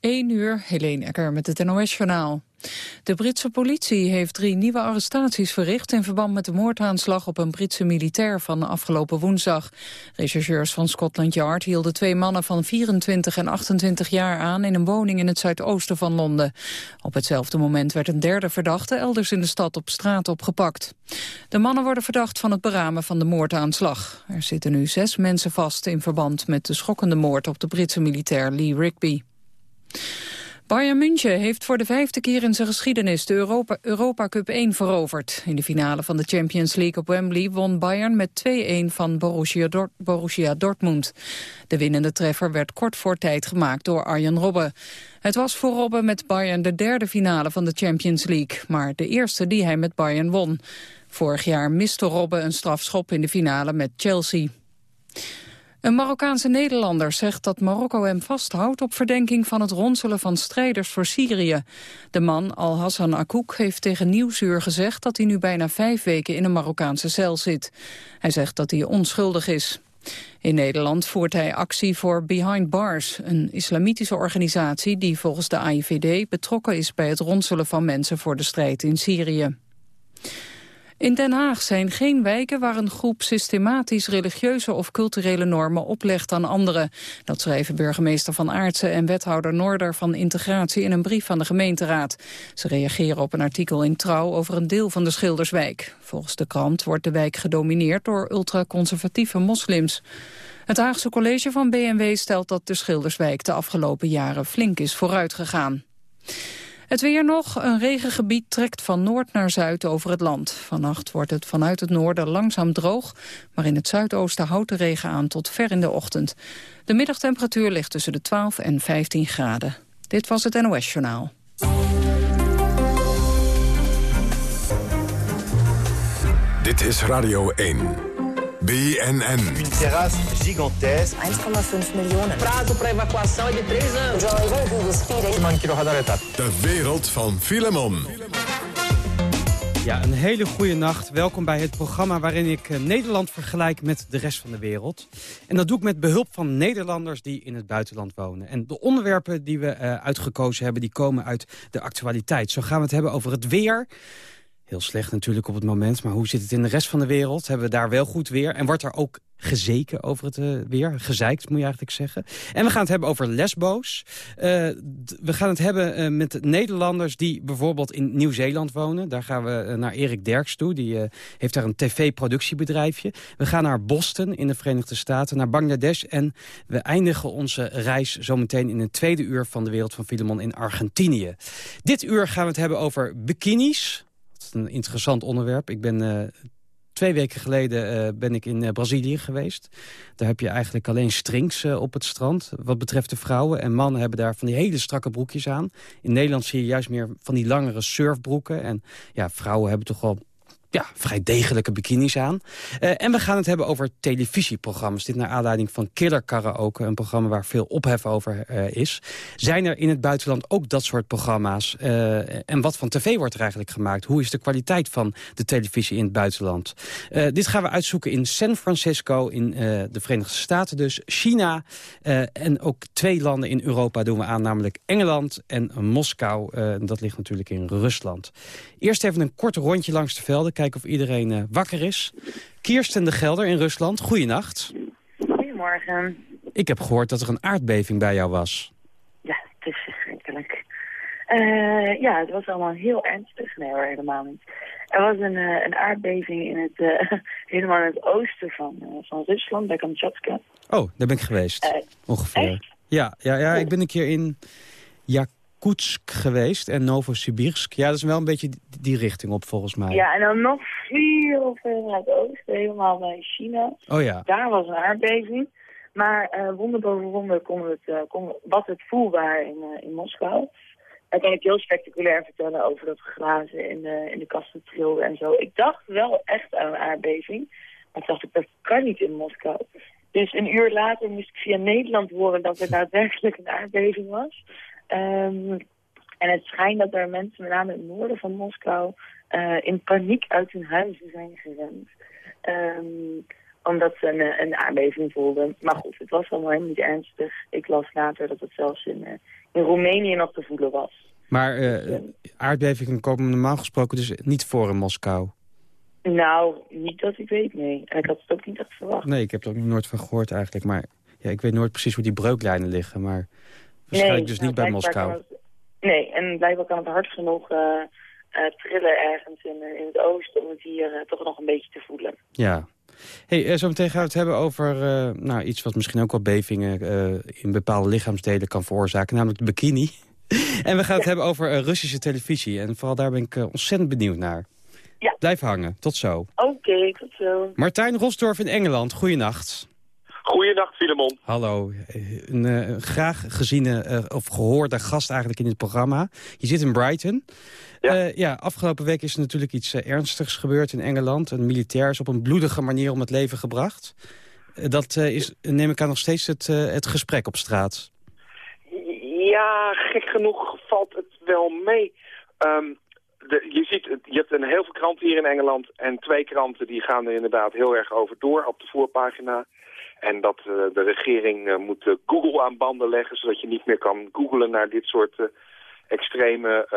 1 uur, Helene Ecker met het NOS-journaal. De Britse politie heeft drie nieuwe arrestaties verricht... in verband met de moordaanslag op een Britse militair van afgelopen woensdag. Rechercheurs van Scotland Yard hielden twee mannen van 24 en 28 jaar aan... in een woning in het zuidoosten van Londen. Op hetzelfde moment werd een derde verdachte elders in de stad op straat opgepakt. De mannen worden verdacht van het beramen van de moordaanslag. Er zitten nu zes mensen vast in verband met de schokkende moord... op de Britse militair Lee Rigby. Bayern München heeft voor de vijfde keer in zijn geschiedenis de Europa, Europa Cup 1 veroverd. In de finale van de Champions League op Wembley won Bayern met 2-1 van Borussia, Borussia, Dortmund. De winnende treffer werd kort voor tijd gemaakt door Arjen Robben. Het was voor Robben met Bayern de derde finale van de Champions League, maar de eerste die hij met Bayern won. Vorig jaar miste Robben een strafschop in de finale met Chelsea. Een Marokkaanse Nederlander zegt dat Marokko hem vasthoudt op verdenking van het ronselen van strijders voor Syrië. De man, Al-Hassan Akouk, heeft tegen Nieuwsuur gezegd dat hij nu bijna vijf weken in een Marokkaanse cel zit. Hij zegt dat hij onschuldig is. In Nederland voert hij actie voor Behind Bars, een islamitische organisatie die volgens de AIVD betrokken is bij het ronselen van mensen voor de strijd in Syrië. In Den Haag zijn geen wijken waar een groep systematisch religieuze of culturele normen oplegt aan anderen. Dat schrijven burgemeester Van Aartsen en wethouder Noorder van Integratie in een brief aan de gemeenteraad. Ze reageren op een artikel in Trouw over een deel van de Schilderswijk. Volgens de krant wordt de wijk gedomineerd door ultraconservatieve moslims. Het Haagse college van BMW stelt dat de Schilderswijk de afgelopen jaren flink is vooruitgegaan. Het weer nog. Een regengebied trekt van noord naar zuid over het land. Vannacht wordt het vanuit het noorden langzaam droog... maar in het zuidoosten houdt de regen aan tot ver in de ochtend. De middagtemperatuur ligt tussen de 12 en 15 graden. Dit was het NOS Journaal. Dit is Radio 1. BNN. Une terrasse gigantesque. 1,5 miljoen. Prazo para evacuação é de 3 anos. De wereld van Filemon. Ja, een hele goede nacht. Welkom bij het programma waarin ik eh, Nederland vergelijk met de rest van de wereld. En dat doe ik met behulp van Nederlanders die in het buitenland wonen. En de onderwerpen die we uh, uitgekozen hebben, die komen uit de actualiteit. Zo gaan we het hebben over het weer... Heel slecht natuurlijk op het moment, maar hoe zit het in de rest van de wereld? Hebben we daar wel goed weer? En wordt er ook gezeken over het uh, weer? Gezeikt, moet je eigenlijk zeggen. En we gaan het hebben over lesbo's. Uh, we gaan het hebben uh, met Nederlanders die bijvoorbeeld in Nieuw-Zeeland wonen. Daar gaan we naar Erik Derks toe. Die heeft daar een tv-productiebedrijfje. We gaan naar Boston in de Verenigde Staten, naar Bangladesh. En we eindigen onze reis zometeen in een tweede uur van de wereld van Filemon in Argentinië. Dit uur gaan we het hebben over bikinis een interessant onderwerp. Ik ben uh, twee weken geleden uh, ben ik in uh, Brazilië geweest. Daar heb je eigenlijk alleen strings op het strand. Wat betreft de vrouwen. En mannen hebben daar van die hele strakke broekjes aan. In Nederland zie je juist meer van die langere surfbroeken. En ja, vrouwen hebben toch wel ja, vrij degelijke bikinis aan. Uh, en we gaan het hebben over televisieprogramma's. Dit naar aanleiding van Killer Karaoke, een programma waar veel ophef over uh, is. Zijn er in het buitenland ook dat soort programma's? Uh, en wat van tv wordt er eigenlijk gemaakt? Hoe is de kwaliteit van de televisie in het buitenland? dit gaan we uitzoeken in San Francisco, in de Verenigde Staten dus, China... en ook twee landen in Europa doen we aan, namelijk Engeland en Moskou. dat ligt natuurlijk in Rusland. Eerst even een kort rondje langs de velden kijken of iedereen uh, wakker is. Kirsten de Gelder in Rusland, goeienacht. Goedemorgen. Ik heb gehoord dat er een aardbeving bij jou was. Ja, het is verschrikkelijk. Uh, ja, het was allemaal heel ernstig. Nee hoor, helemaal niet. Er was een, uh, een aardbeving in het, uh, helemaal in het oosten van, van Rusland, bij Kamchatka. Oh, daar ben ik geweest. ongeveer. Echt? Ja, ja, ja, ik ben een keer in Jak Koetsk geweest en Novosibirsk. Ja, dat is wel een beetje die richting op volgens mij. Ja, en dan nog veel verder naar het oosten, helemaal bij China. Oh ja. Daar was een aardbeving. Maar uh, wonder boven wonder kon het, uh, kon, was het voelbaar in, uh, in Moskou. Daar kan ik heel spectaculair vertellen over dat glazen in de, in de kasten trilde en zo. Ik dacht wel echt aan een aardbeving. Maar ik dacht, ik, dat kan niet in Moskou. Dus een uur later moest ik via Nederland horen dat er daadwerkelijk een aardbeving was. Um, en het schijnt dat er mensen, met name in het noorden van Moskou, uh, in paniek uit hun huizen zijn gerend. Um, omdat ze een, eh, een aardbeving voelden. Maar goed, het was allemaal helemaal niet ernstig. Ik las later dat het zelfs in, uh, in Roemenië nog te voelen was. Maar uh, aardbevingen komen normaal gesproken dus niet voor in Moskou? Nou, niet dat ik weet, nee. En ik had het ook niet echt verwacht. Nee, ik heb er ook nooit van gehoord eigenlijk. Maar ja, ik weet nooit precies hoe die breuklijnen liggen. Maar waarschijnlijk dus niet nou, bij Moskou. nee, en blijkbaar kan het hard genoeg uh, trillen ergens in, in het oosten... om het hier toch nog een beetje te voelen. Ja, Hey, zo meteen gaan we het hebben over nou, iets wat misschien ook wel bevingen in bepaalde lichaamsdelen kan veroorzaken, namelijk de bikini. en we gaan het hebben over Russische televisie en vooral daar ben ik ontzettend benieuwd naar. Ja. Blijf hangen, tot zo. Oké, tot zo. Martijn Rosdorf in Engeland, goeienacht. Goeiedag, Filemon. Hallo. Een uh, graag geziene uh, of gehoorde gast eigenlijk in dit programma. Je zit in Brighton. Ja. Uh, ja afgelopen week is er natuurlijk iets ernstigs gebeurd in Engeland. Een militair is op een bloedige manier om het leven gebracht. dat is, neem ik aan, nog steeds het, het gesprek op straat. Ja, gek genoeg valt het wel mee. Um, de, je ziet, je hebt een heel veel kranten hier in Engeland. En twee kranten die gaan er inderdaad heel erg over door op de voorpagina. En dat uh, de regering uh, moet uh, Google aan banden leggen... zodat je niet meer kan googlen naar dit soort extreme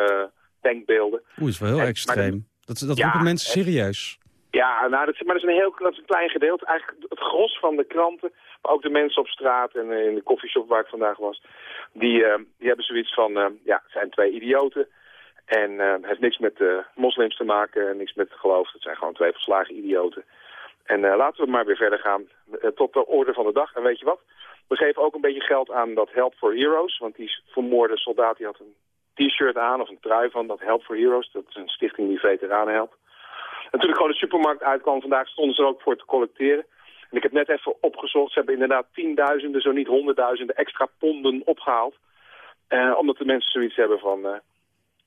denkbeelden. Oeh, is wel heel en, extreem. Dat dat ja, roepen mensen serieus. Ja, nou, dat, maar dat is, een heel, dat is een klein gedeelte. Eigenlijk het gros van de kranten, maar ook de mensen op straat... en in de koffieshop waar ik vandaag was... die, die hebben zoiets van, ja, het zijn twee idioten... En het heeft niks met moslims te maken, niks met geloof. Het zijn gewoon twee verslagen idioten. En uh, laten we maar weer verder gaan uh, tot de orde van de dag. En weet je wat? We geven ook een beetje geld aan dat Help for Heroes. Want die vermoorde soldaat die had een t-shirt aan of een trui van dat Help for Heroes. Dat is een stichting die veteranen helpt. En toen ik gewoon de supermarkt uitkwam vandaag stonden ze er ook voor te collecteren. En ik heb net even opgezocht. Ze hebben inderdaad tienduizenden, zo niet honderdduizenden extra ponden opgehaald. Uh, omdat de mensen zoiets hebben van...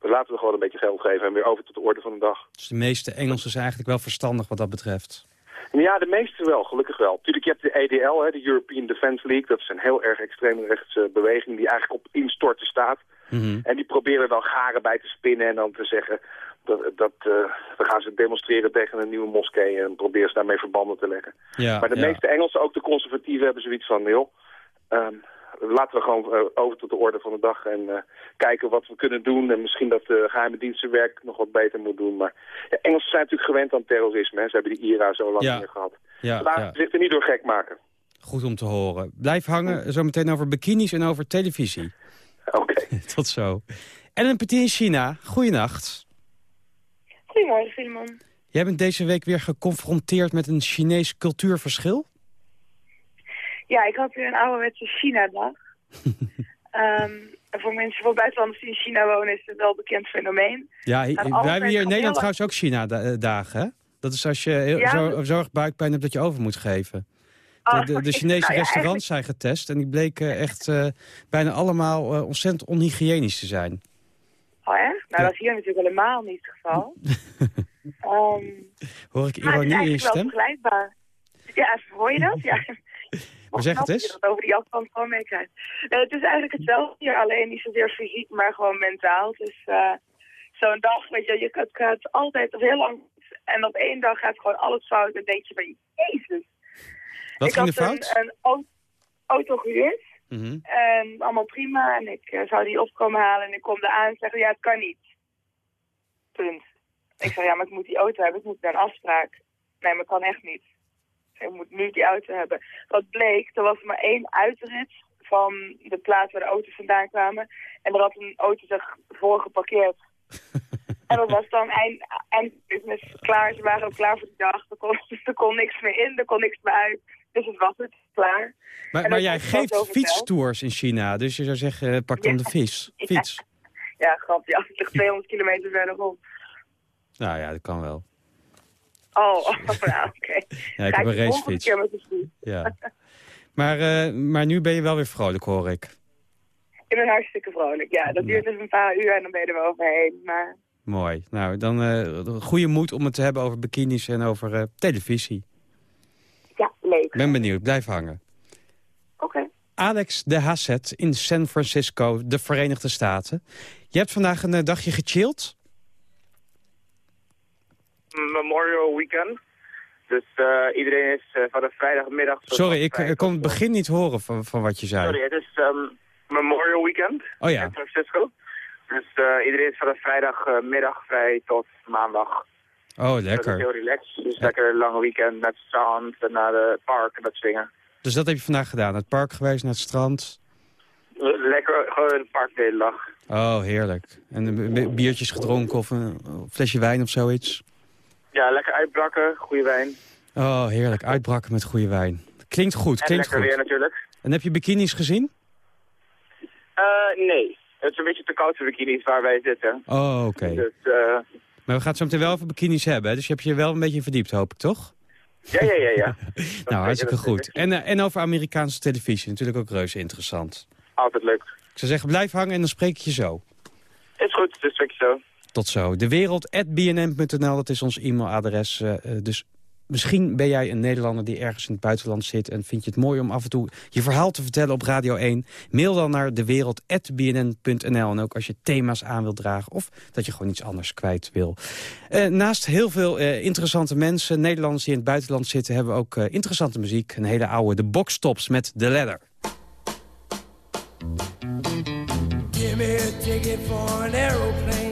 laten we gewoon een beetje geld geven en weer over tot de orde van de dag. Dus de meeste Engelsen zijn eigenlijk wel verstandig wat dat betreft. Ja, de meeste wel, gelukkig wel. Natuurlijk, je hebt de EDL, hè, de European Defence League. Dat is een heel erg extreemrechtse beweging die eigenlijk op instorten staat. Mm En die proberen dan garen bij te spinnen en dan te zeggen... dat, dat uh, dan gaan ze demonstreren tegen een nieuwe moskee en proberen ze daarmee verbanden te leggen. Ja, maar de ja. meeste Engelsen, ook de conservatieven, hebben zoiets van... joh, um, laten we gewoon uh, over tot de orde van de dag en uh, kijken wat we kunnen doen. En misschien dat de geheime dienstenwerk nog wat beter moet doen. Maar ja, Engelsen zijn natuurlijk gewend aan terrorisme. Hè. Ze hebben die IRA zo lang Ja. niet meer gehad. Ja, Laten ja. we zich er niet door gek maken. Goed om te horen. Blijf hangen, zometeen over bikinis en over televisie. Oké. Tot zo. En een petit in China. Goeienacht. Goedemorgen, Filemon. Jij bent deze week weer geconfronteerd met een Chinees cultuurverschil? Ja, ik had weer een ouderwetse China-dag. En voor mensen voor buitenlanders die in China wonen is het wel een bekend fenomeen. Ja, wij hebben hier in Nederland trouwens ook China-dagen, hè? Dat is als je heel Ja, zo, zorg buikpijn hebt dat je over moet geven. De, Oh, de, de Chinese nou ja, restaurants zijn getest en die bleken echt eh, bijna allemaal eh, ontzettend onhygiënisch te zijn. Oh, echt? Nou, Ja. dat is hier natuurlijk helemaal niet het geval. Ehm, Hoor ik ironie in je eigenlijk wel stem? vergelijkbaar. Ja, hoor je dat? Ja. Maar zeg het Knap dat eens. je dat over die afstand gewoon meekrijgt. Nee, het is eigenlijk hetzelfde hier, alleen niet zozeer fysiek, maar gewoon mentaal. Dus eh, zo'n dag, weet je, je gaat altijd of heel lang... En op één dag gaat gewoon alles fout en denk je van, jezus. Wat ik ging had er fout? Een, een au- auto gehuurd. Mhm. En allemaal prima. En ik eh, zou die opkomen halen en ik kom eraan en zeg, ja, het kan niet. Punt. Ik zei, ja, maar ik moet die auto hebben. Ik moet naar een afspraak. Nee, maar kan echt niet. Ik moet nu die auto hebben. Wat bleek, er was maar één uitrit van de plaats waar de auto's vandaan kwamen. En er had een auto zich voor geparkeerd. en dat was dan eind, eind business klaar. Ze waren ook klaar voor die dag. Er kon, er kon niks meer in, er kon niks meer uit. Dus het was het, klaar. Maar, maar jij geeft fietstours in China, dus je zou zeggen, eh, pak dan Ja. de fiets. Ja. Ja, grapje. Ligt 200 kilometer verderop. Nou ja, dat kan wel. Oh, oh nou, oké. Ja, ik Ga heb een racefiets. Ja. Maar, eh, maar nu ben je wel weer vrolijk, hoor ik. Ik ben hartstikke vrolijk. Ja, dat duurt dus een paar uur en dan ben je er wel overheen. Maar Mooi. Nou, dan eh goede moed om het te hebben over bikinis en over eh, televisie. ja, leuk. Ik ben benieuwd. Blijf hangen. Oké. Alex de Hasset in San Francisco, de Verenigde Staten. Je hebt vandaag een dagje gechilled. Memorial Weekend. Dus uh, iedereen is uh, vanaf vrijdagmiddag... Sorry, ik, ik kon het begin niet horen van, van wat je zei. Sorry, het is um, Memorial Weekend oh, ja. in San Francisco. Dus uh, iedereen is vanaf vrijdagmiddag vrij tot maandag. Oh, lekker. Dus heel relaxed. Dus lekker een lange weekend met strand en naar het park en dat soort dingen. Dus dat heb je vandaag gedaan? Naar het park geweest, naar het strand? Lekker, gewoon in het park de hele dag. Oh, heerlijk. En biertjes gedronken of een flesje wijn of zoiets? Ja, lekker uitbrakken, goede wijn. Oh, heerlijk. Uitbrakken met goede wijn. Klinkt goed, en klinkt lekker goed. weer natuurlijk. En heb je bikinis gezien? Uh, nee. Het is een beetje te koud voor bikinis waar wij zitten. Oh, oké. Okay. Dus, uh... Maar we gaan zo meteen wel over bikinis hebben, hè? dus je hebt je wel een beetje verdiept, hoop ik, toch? Ja, ja, ja. ja. nou, hartstikke goed. En, uh, en over Amerikaanse televisie, natuurlijk ook reuze interessant. Altijd leuk. Ik zou zeggen, blijf hangen en dan spreek ik je zo. Is goed, dus spreek je zo. Tot zo. Dewereld.bnm.nl, dat is ons e-mailadres. Uh, dus misschien ben jij een Nederlander die ergens in het buitenland zit... en vind je het mooi om af en toe je verhaal te vertellen op Radio 1. Mail dan naar dewereld.bnn.nl. En ook als je thema's aan wilt dragen of dat je gewoon iets anders kwijt wil. Uh, naast heel veel interessante mensen, Nederlanders die in het buitenland zitten... hebben we ook interessante muziek. Een hele oude, de Boxtops met The Ladder. Give me a ticket for an aeroplane.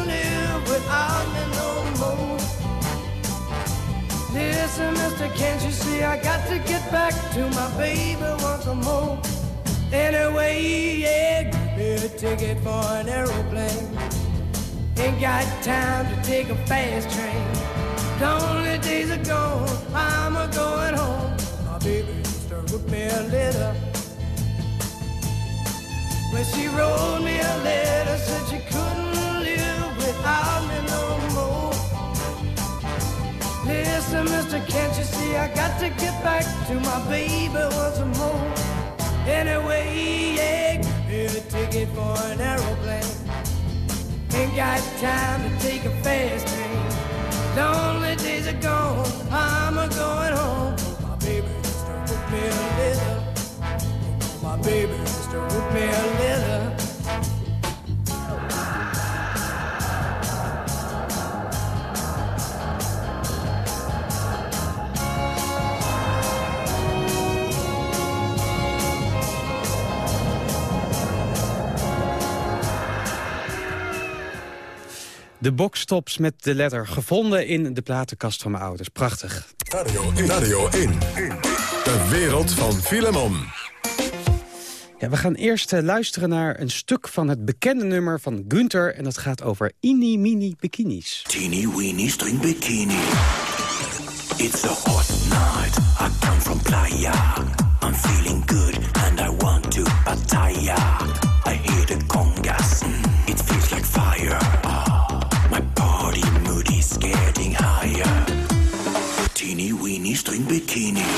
without me no more. Listen, mister, can't you see I got to get back to my baby once more? Anyway, yeah, give me a ticket for an aeroplane. Ain't got time to take a fast train. Lonely days are gone, I'm a going home. My baby used to me a letter. When she wrote me a letter, said she couldn't live without Listen, mister, can't you see I got to get back to my baby once more? Anyway, yeah, me a ticket for an aeroplane. Ain't got time to take a fast train. Lonely days are gone, I'm a going home. My baby just wrote me a letter. My baby just wrote me a letter. De boxtops met de letter gevonden in de platenkast van mijn ouders. Prachtig. Radio 1. Radio 1. De wereld van Filemon. Ja, we gaan eerst uh, luisteren naar een stuk van het bekende nummer van Gunther. En dat gaat over Inni Mini Bikinis. Teeny weeny string bikini. It's a hot night. I come from playa. I'm feeling good and I want to bataya. I hear the congas. It feels like fire. String bikini.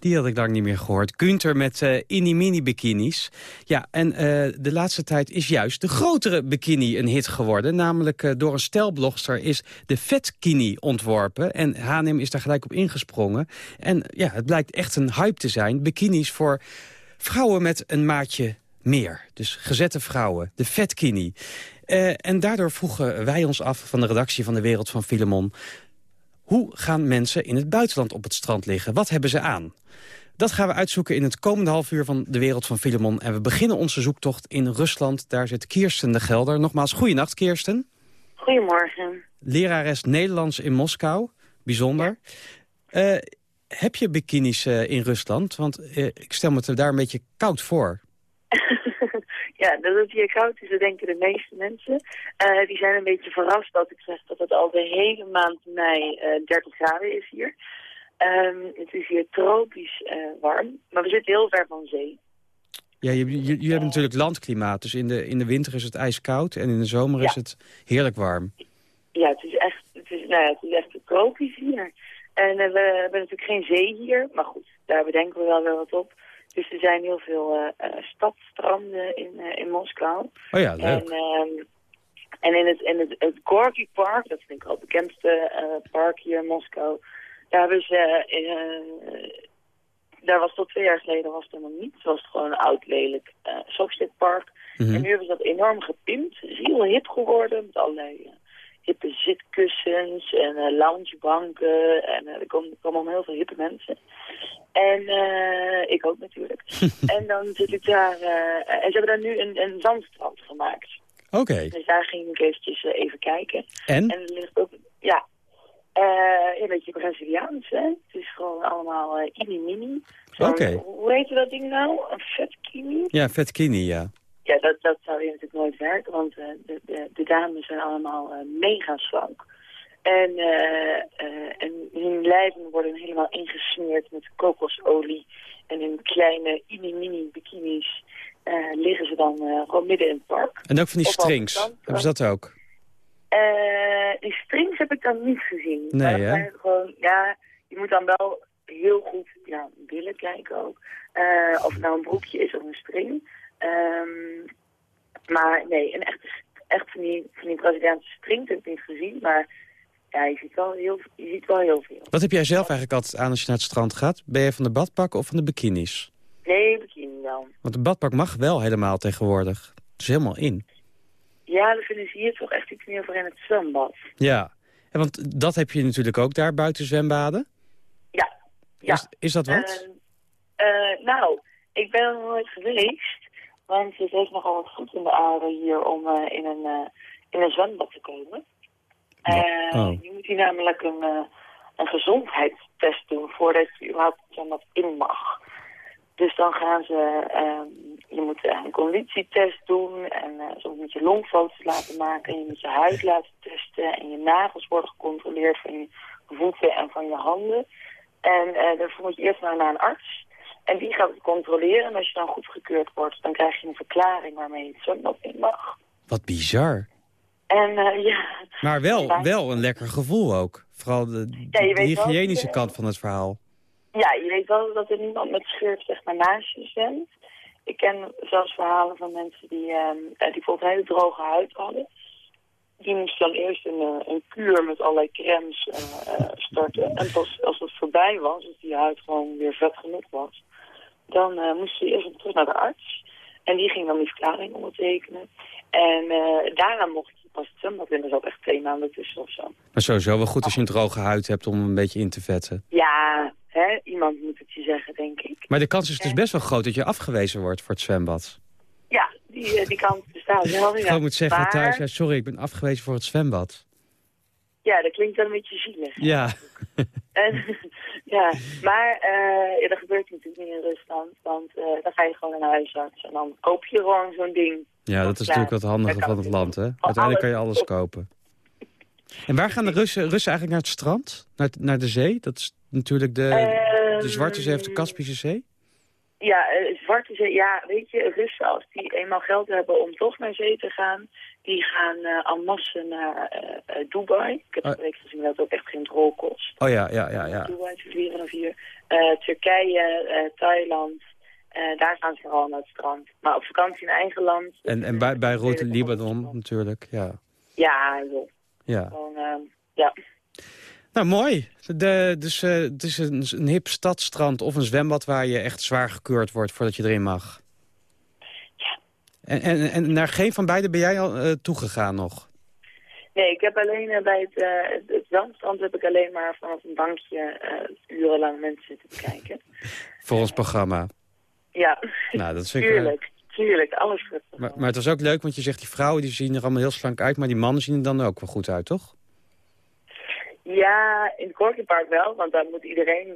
Die had ik lang niet meer gehoord. Gunther met uh, mini bikinis. Ja, en uh, de laatste tijd is juist de grotere bikini een hit geworden. Namelijk uh, door een stelblogster is de Vetkini ontworpen. En H&M is daar gelijk op ingesprongen. En ja, het blijkt echt een hype te zijn. Bikinis voor vrouwen met een maatje meer. Dus gezette vrouwen, de Vetkini. en daardoor vroegen wij ons af van de redactie van de Wereld van Filemon... Hoe gaan mensen in het buitenland op het strand liggen? Wat hebben ze aan? Dat gaan we uitzoeken in het komende half uur van de wereld van Filemon. En we beginnen onze zoektocht in Rusland. Daar zit Kirsten de Gelder. Nogmaals, goeienacht Kirsten. Goedemorgen. Lerares Nederlands in Moskou. Bijzonder. Ja. Uh, heb je bikinis uh, in Rusland? Want uh, ik stel me daar een beetje koud voor. Ja, dat het hier koud is, dat denken de meeste mensen. Uh, die zijn een beetje verrast dat ik zeg dat het al de hele maand mei uh, 30 graden is hier. Um, het is hier tropisch uh, warm, maar we zitten heel ver van zee. Ja, je, hebt natuurlijk landklimaat, dus in de, in de winter is het ijskoud en in de zomer ja. is het heerlijk warm. Ja, het is echt, het is, nou ja, het is echt tropisch hier. En eh, we hebben natuurlijk geen zee hier, maar goed, daar bedenken we wel weer wat op. Dus er zijn heel veel eh, eh, stadstranden in, eh, in Moskou. Oh ja, leuk. En, ehm, en in het, in het, het Gorky Park, dat denk ik al het bekendste park hier in Moskou, daar hebben ze, daar was tot twee jaar geleden was het helemaal niet. Het was gewoon een oud lelijk uh, Sovjetpark. Mhm. En nu hebben ze dat enorm gepimpt. Het is heel hip geworden met allerlei hippe zitkussens en eh, loungebanken. En eh, er komen, komen heel veel hippe mensen. En eh, ik ook natuurlijk. en dan zit ik daar, en ze hebben daar nu een, een zandstrand gemaakt. Oké. Dus daar ging ik eventjes even kijken. En? En er ligt ook, ja, een beetje Braziliaans, hè. Het is gewoon allemaal eh ini-mini. Oké. Hoe heet dat ding nou? Een vetkini? Ja, vetkini, ja. Ja, dat, dat zou hier natuurlijk nooit werken, want eh, de, de, de dames zijn allemaal eh, mega slank. En, eh, en hun lijven worden helemaal ingesmeerd met kokosolie. En in kleine mini-mini bikinis liggen ze dan gewoon midden in het park. En ook van die strings. Hebben ze dat ook? Die strings heb ik dan niet gezien. Nee, hè? Gewoon, ja, je moet dan wel heel goed ja, billen kijken ook. Of het nou een broekje is of een string. Ehm, maar nee, een echte, echt van die, van die Braziliaanse string heb ik niet gezien. Maar ja, je ziet wel heel, je ziet wel heel veel. Wat heb jij zelf eigenlijk altijd aan als je naar het strand gaat? Ben je van de badpakken of van de bikinis? Nee, bikini dan. Want de badpak mag wel helemaal tegenwoordig. Het is helemaal in. Ja, dan vinden ze hier toch echt iets meer voor in het zwembad. Ja. En want dat heb je natuurlijk ook daar buiten zwembaden. Ja. ja. Is, is dat wat? Eh, eh, nou, ik ben er nooit geweest. Want het heeft nogal wat goed in de aarde hier om eh, in, een, eh, in een zwembad te komen. Eh, Oh. Je moet hier namelijk een, een gezondheidstest doen voordat je überhaupt het zwembad in mag. Dus dan gaan ze, ehm, je moet een conditietest doen en eh zo moet je longfoto's laten maken. En je moet je huid laten testen en je nagels worden gecontroleerd van je voeten en van je handen. En eh, daarvoor moet je eerst maar naar een arts. En die gaat het controleren. En als je dan goedgekeurd wordt, dan krijg je een verklaring waarmee je het zwembad in mag. Wat bizar. En eh, ja, Maar wel, wel een lekker gevoel ook. Vooral de, Ja, je de weet wel hygiënische kant van het verhaal. ja, je weet wel dat er niemand met schurft zeg maar naast je zwemt. Ik ken zelfs verhalen van mensen die, ehm, eh, die bijvoorbeeld hele droge huid hadden. Die moesten dan eerst een, eh, een kuur met allerlei crèmes eh, eh, starten. En pas als het voorbij was, als die huid gewoon weer vet genoeg was, dan eh, moesten ze eerst terug naar de arts. En die ging dan die verklaring ondertekenen. En eh, daarna mocht je pas het zwembad in. Er zat echt twee maanden tussen of zo. Maar sowieso wel goed als je een droge huid hebt om een beetje in te vetten. Ja, hè, iemand moet het je zeggen, denk ik. Maar de kans is dus best wel groot dat je afgewezen wordt voor het zwembad. Ja, die, eh, die kans bestaat wel. Gewoon moet zeggen maar, thuis, ja, sorry, ik ben afgewezen voor het zwembad. Ja, dat klinkt wel een beetje zielig. Ja. En, ja, maar eh, ja, dat gebeurt natuurlijk niet in Rusland. Want eh, dan ga je gewoon naar huisarts en dan koop je gewoon zo'n ding. Ja, dat is natuurlijk wat kan van het land, hè? Uiteindelijk kan je alles op. kopen. En waar gaan de Russen, Russen eigenlijk naar het strand? Naar, naar de zee? Dat is natuurlijk de, de Ehm, Zwarte Zee of de Kaspische Zee? Ja, eh, Zwarte Zee, ja, weet je, Russen als die eenmaal geld hebben om toch naar zee te gaan, die gaan eh en masse naar eh, Dubai. Ik heb Oh. een week gezien dat het ook echt geen drol kost. Oh ja, ja, ja, ja. Dubai te vliegen of hier. Turkije, Thailand, daar gaan ze vooral naar het strand. Maar op vakantie in eigen land, En, en bij, bij Route Libanon natuurlijk, ja. ja, joh. ja. Gewoon, eh, ja. Nou, mooi. De, dus eh, het is een, een hip stadstrand of een zwembad waar je echt zwaar gekeurd wordt voordat je erin mag. En, en, en naar geen van beide ben jij al eh, toegegaan nog? Nee, ik heb alleen eh, bij het, eh, het, zandstrand heb ik alleen maar vanaf een bankje urenlang mensen zitten kijken. Voor ons programma. Ja, Nou, dat vind ik, tuurlijk, tuurlijk, alles goed. Maar, maar het was ook leuk, want je zegt die vrouwen die zien er allemaal heel slank uit... maar die mannen zien er dan ook wel goed uit, toch? Ja, in het Corky Park wel, want daar moet iedereen,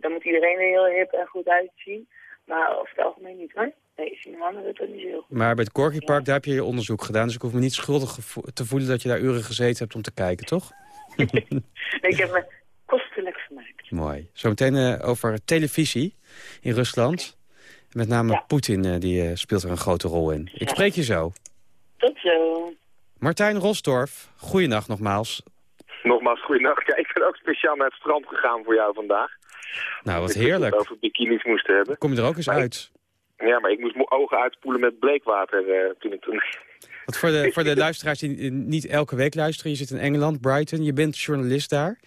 daar moet iedereen er heel hip en goed uitzien. Maar over het algemeen niet hoor. Nee, zien mannen dat niet zo heel goed. Maar bij het Corky Park, daar heb je je onderzoek gedaan... dus ik hoef me niet schuldig te voelen dat je daar uren gezeten hebt om te kijken, toch? Nee, ik heb me kostelijk vermaakt. Mooi. Zometeen eh, over televisie in Rusland. Met name Poetin, eh, die eh, speelt er een grote rol in. Ik spreek je zo. Tot zo. Martijn Rosdorf, goeienacht nogmaals. Nogmaals, goeienacht. Ja, ik ben ook speciaal naar het strand gegaan voor jou vandaag. Nou, wat Ik heerlijk. over bikinis moesten hebben. Kom je er ook eens Maar ik- uit? Ja, maar ik moest mijn ogen uitspoelen met bleekwater eh, toen ik toen... Want voor de, voor de luisteraars die niet elke week luisteren... je zit in Engeland, Brighton, je bent journalist daar.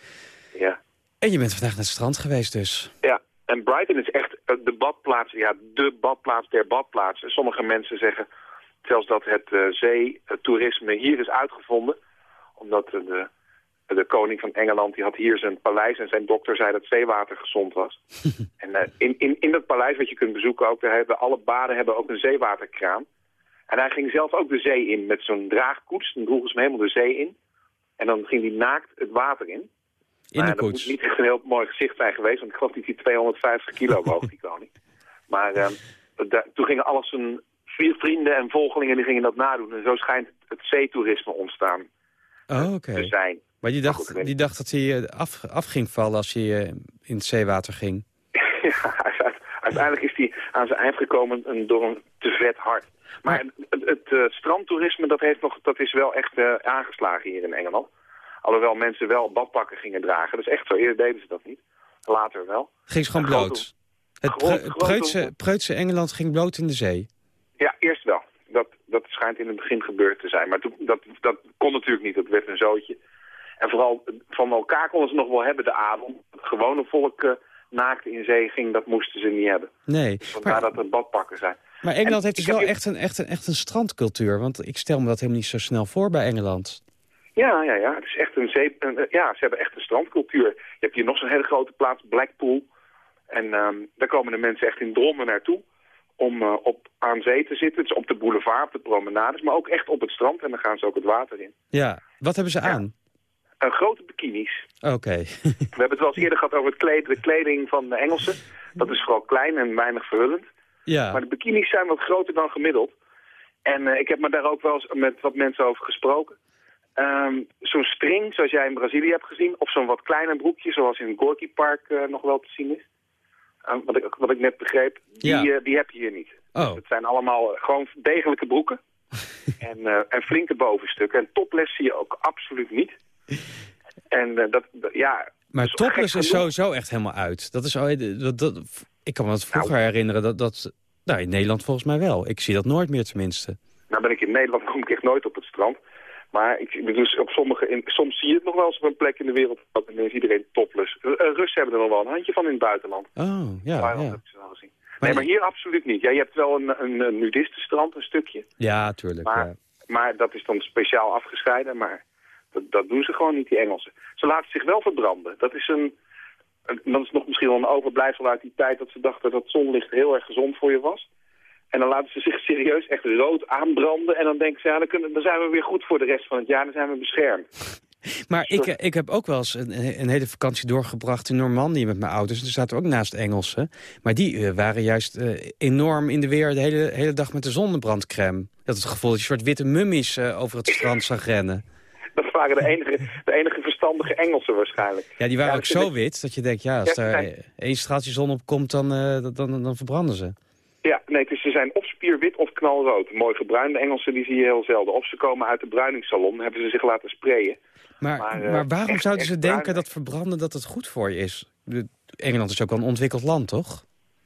Ja. En je bent vandaag naar het strand geweest dus. Ja, en Brighton is echt eh, de badplaats, ja, de badplaats der badplaatsen. Sommige mensen zeggen zelfs dat het eh, zeetoerisme hier is uitgevonden. Omdat de, de koning van Engeland die had hier zijn paleis en zijn dokter zei dat zeewater gezond was. en eh, in, in, in dat paleis wat je kunt bezoeken ook, daar hebben alle baden hebben ook een zeewaterkraan. En hij ging zelf ook de zee in met zo'n draagkoets. Dan droegen ze hem helemaal de zee in. En dan ging hij naakt het water in. In Maar de ja, dat koets. moet niet echt een heel mooi gezicht zijn geweest, want ik geloof dat hij 250 kilo woog, die koning. Maar ehm, toen gingen alles zijn vrienden en volgelingen die gingen dat nadoen. En zo schijnt het zeetoerisme ontstaan Oh, oké. te zijn. Maar die dacht, die dacht dat hij eh, af, af ging vallen als hij eh, in het zeewater ging. Ja, uiteindelijk is hij aan zijn eind gekomen door een te vet hart. Maar het, het eh, strandtoerisme, dat, heeft nog, dat is wel echt aangeslagen hier in Engeland. Alhoewel mensen wel badpakken gingen dragen. Dat is echt zo. Eerder deden ze dat niet. Later wel. Ging ze gewoon grote- bloot. Het grote- grote- preutse, preutse Engeland ging bloot in de zee. Ja, eerst wel. Dat, dat schijnt in het begin gebeurd te zijn. Maar toen, dat, dat kon natuurlijk niet. Dat werd een zootje. En vooral van elkaar konden ze nog wel hebben, de adel. Het gewone volk eh, naakt in zee ging, dat moesten ze niet hebben. Nee. Vandaar Maar, dat er badpakken zijn. maar Engeland En heeft dus heb wel echt een, echt, een, echt een strandcultuur. Want ik stel me dat helemaal niet zo snel voor bij Engeland. Ja, ja, ja. Het is echt een zee... een- ja, ze hebben echt een strandcultuur. Je hebt hier nog zo'n hele grote plaats, Blackpool. En ehm, daar komen de mensen echt in drommen naartoe om eh, op, aan zee te zitten. Het is op de boulevard, op de promenades, maar ook echt op het strand. En dan gaan ze ook het water in. Ja. Wat hebben ze aan? Een grote bikinis. Oké. We hebben het wel eens eerder gehad over het kleed, de kleding van de Engelsen. Dat is vooral klein en weinig verhullend. ja. Maar de bikinis zijn wat groter dan gemiddeld. En eh, ik heb me daar ook wel eens met wat mensen over gesproken. Ehm, zo'n string, zoals jij in Brazilië hebt gezien, of zo'n wat kleiner broekje, zoals in het Gorky Park eh, nog wel te zien is. Eh, wat, ik, wat ik net begreep, die, Ja. eh, die heb je hier niet. Oh. Het zijn allemaal eh, gewoon degelijke broeken. en, eh, en flinke bovenstukken. En topless zie je ook absoluut niet. En eh, dat, ja... Maar topless is sowieso echt helemaal uit. Dat is, al- dat, dat, ik kan me dat vroeger Nou. herinneren. Dat, dat, nou, in Nederland volgens mij wel. Ik zie dat nooit meer tenminste. Nou ben ik in Nederland, kom ik echt nooit op het strand. Maar ik bedoel, op sommige, in, soms zie je het nog wel eens op een plek in de wereld. Dat dan is iedereen topless. Uh, Russen hebben er nog wel een handje van in het buitenland. Oh, ja. Ja, heb ik ze wel gezien. Nee, maar hier absoluut niet. Ja, je hebt wel een, een, een nudistenstrand, een stukje. ja tuurlijk. Maar, ja. maar dat is dan speciaal afgescheiden. Maar dat, dat doen ze gewoon niet, die Engelsen. Ze laten zich wel verbranden. Dat is, een, dat is nog misschien wel een overblijfsel uit die tijd dat ze dachten dat zonlicht heel erg gezond voor je was. En dan laten ze zich serieus echt rood aanbranden. En dan denken ze, ja, dan, kunnen, dan zijn we weer goed voor de rest van het jaar. Dan zijn we beschermd. Maar ik, ik heb ook wel eens een, een hele vakantie doorgebracht in Normandië met mijn ouders. En er zaten ook naast Engelsen. Maar die eh, waren juist eh, enorm in de weer de hele, hele dag met de zonnebrandcrème. Dat het gevoel dat je een soort witte mummies eh, over het strand zag rennen. Dat waren de enige, de enige verstandige Engelsen waarschijnlijk. Ja, die waren Ja, ook zo wit dat je denkt, ja, als er zijn- één straaltje zon op komt, dan, eh, dan, dan verbranden ze. Ja, nee, dus ze zijn of spierwit of knalrood. Mooi gebruinde Engelsen die zie je heel zelden. Of ze komen uit de bruiningssalon, hebben ze zich laten sprayen. Maar, Maar, maar, eh, waarom echt- zouden ze denken bruin. dat verbranden dat het goed voor je is? Engeland is ook wel een ontwikkeld land, toch?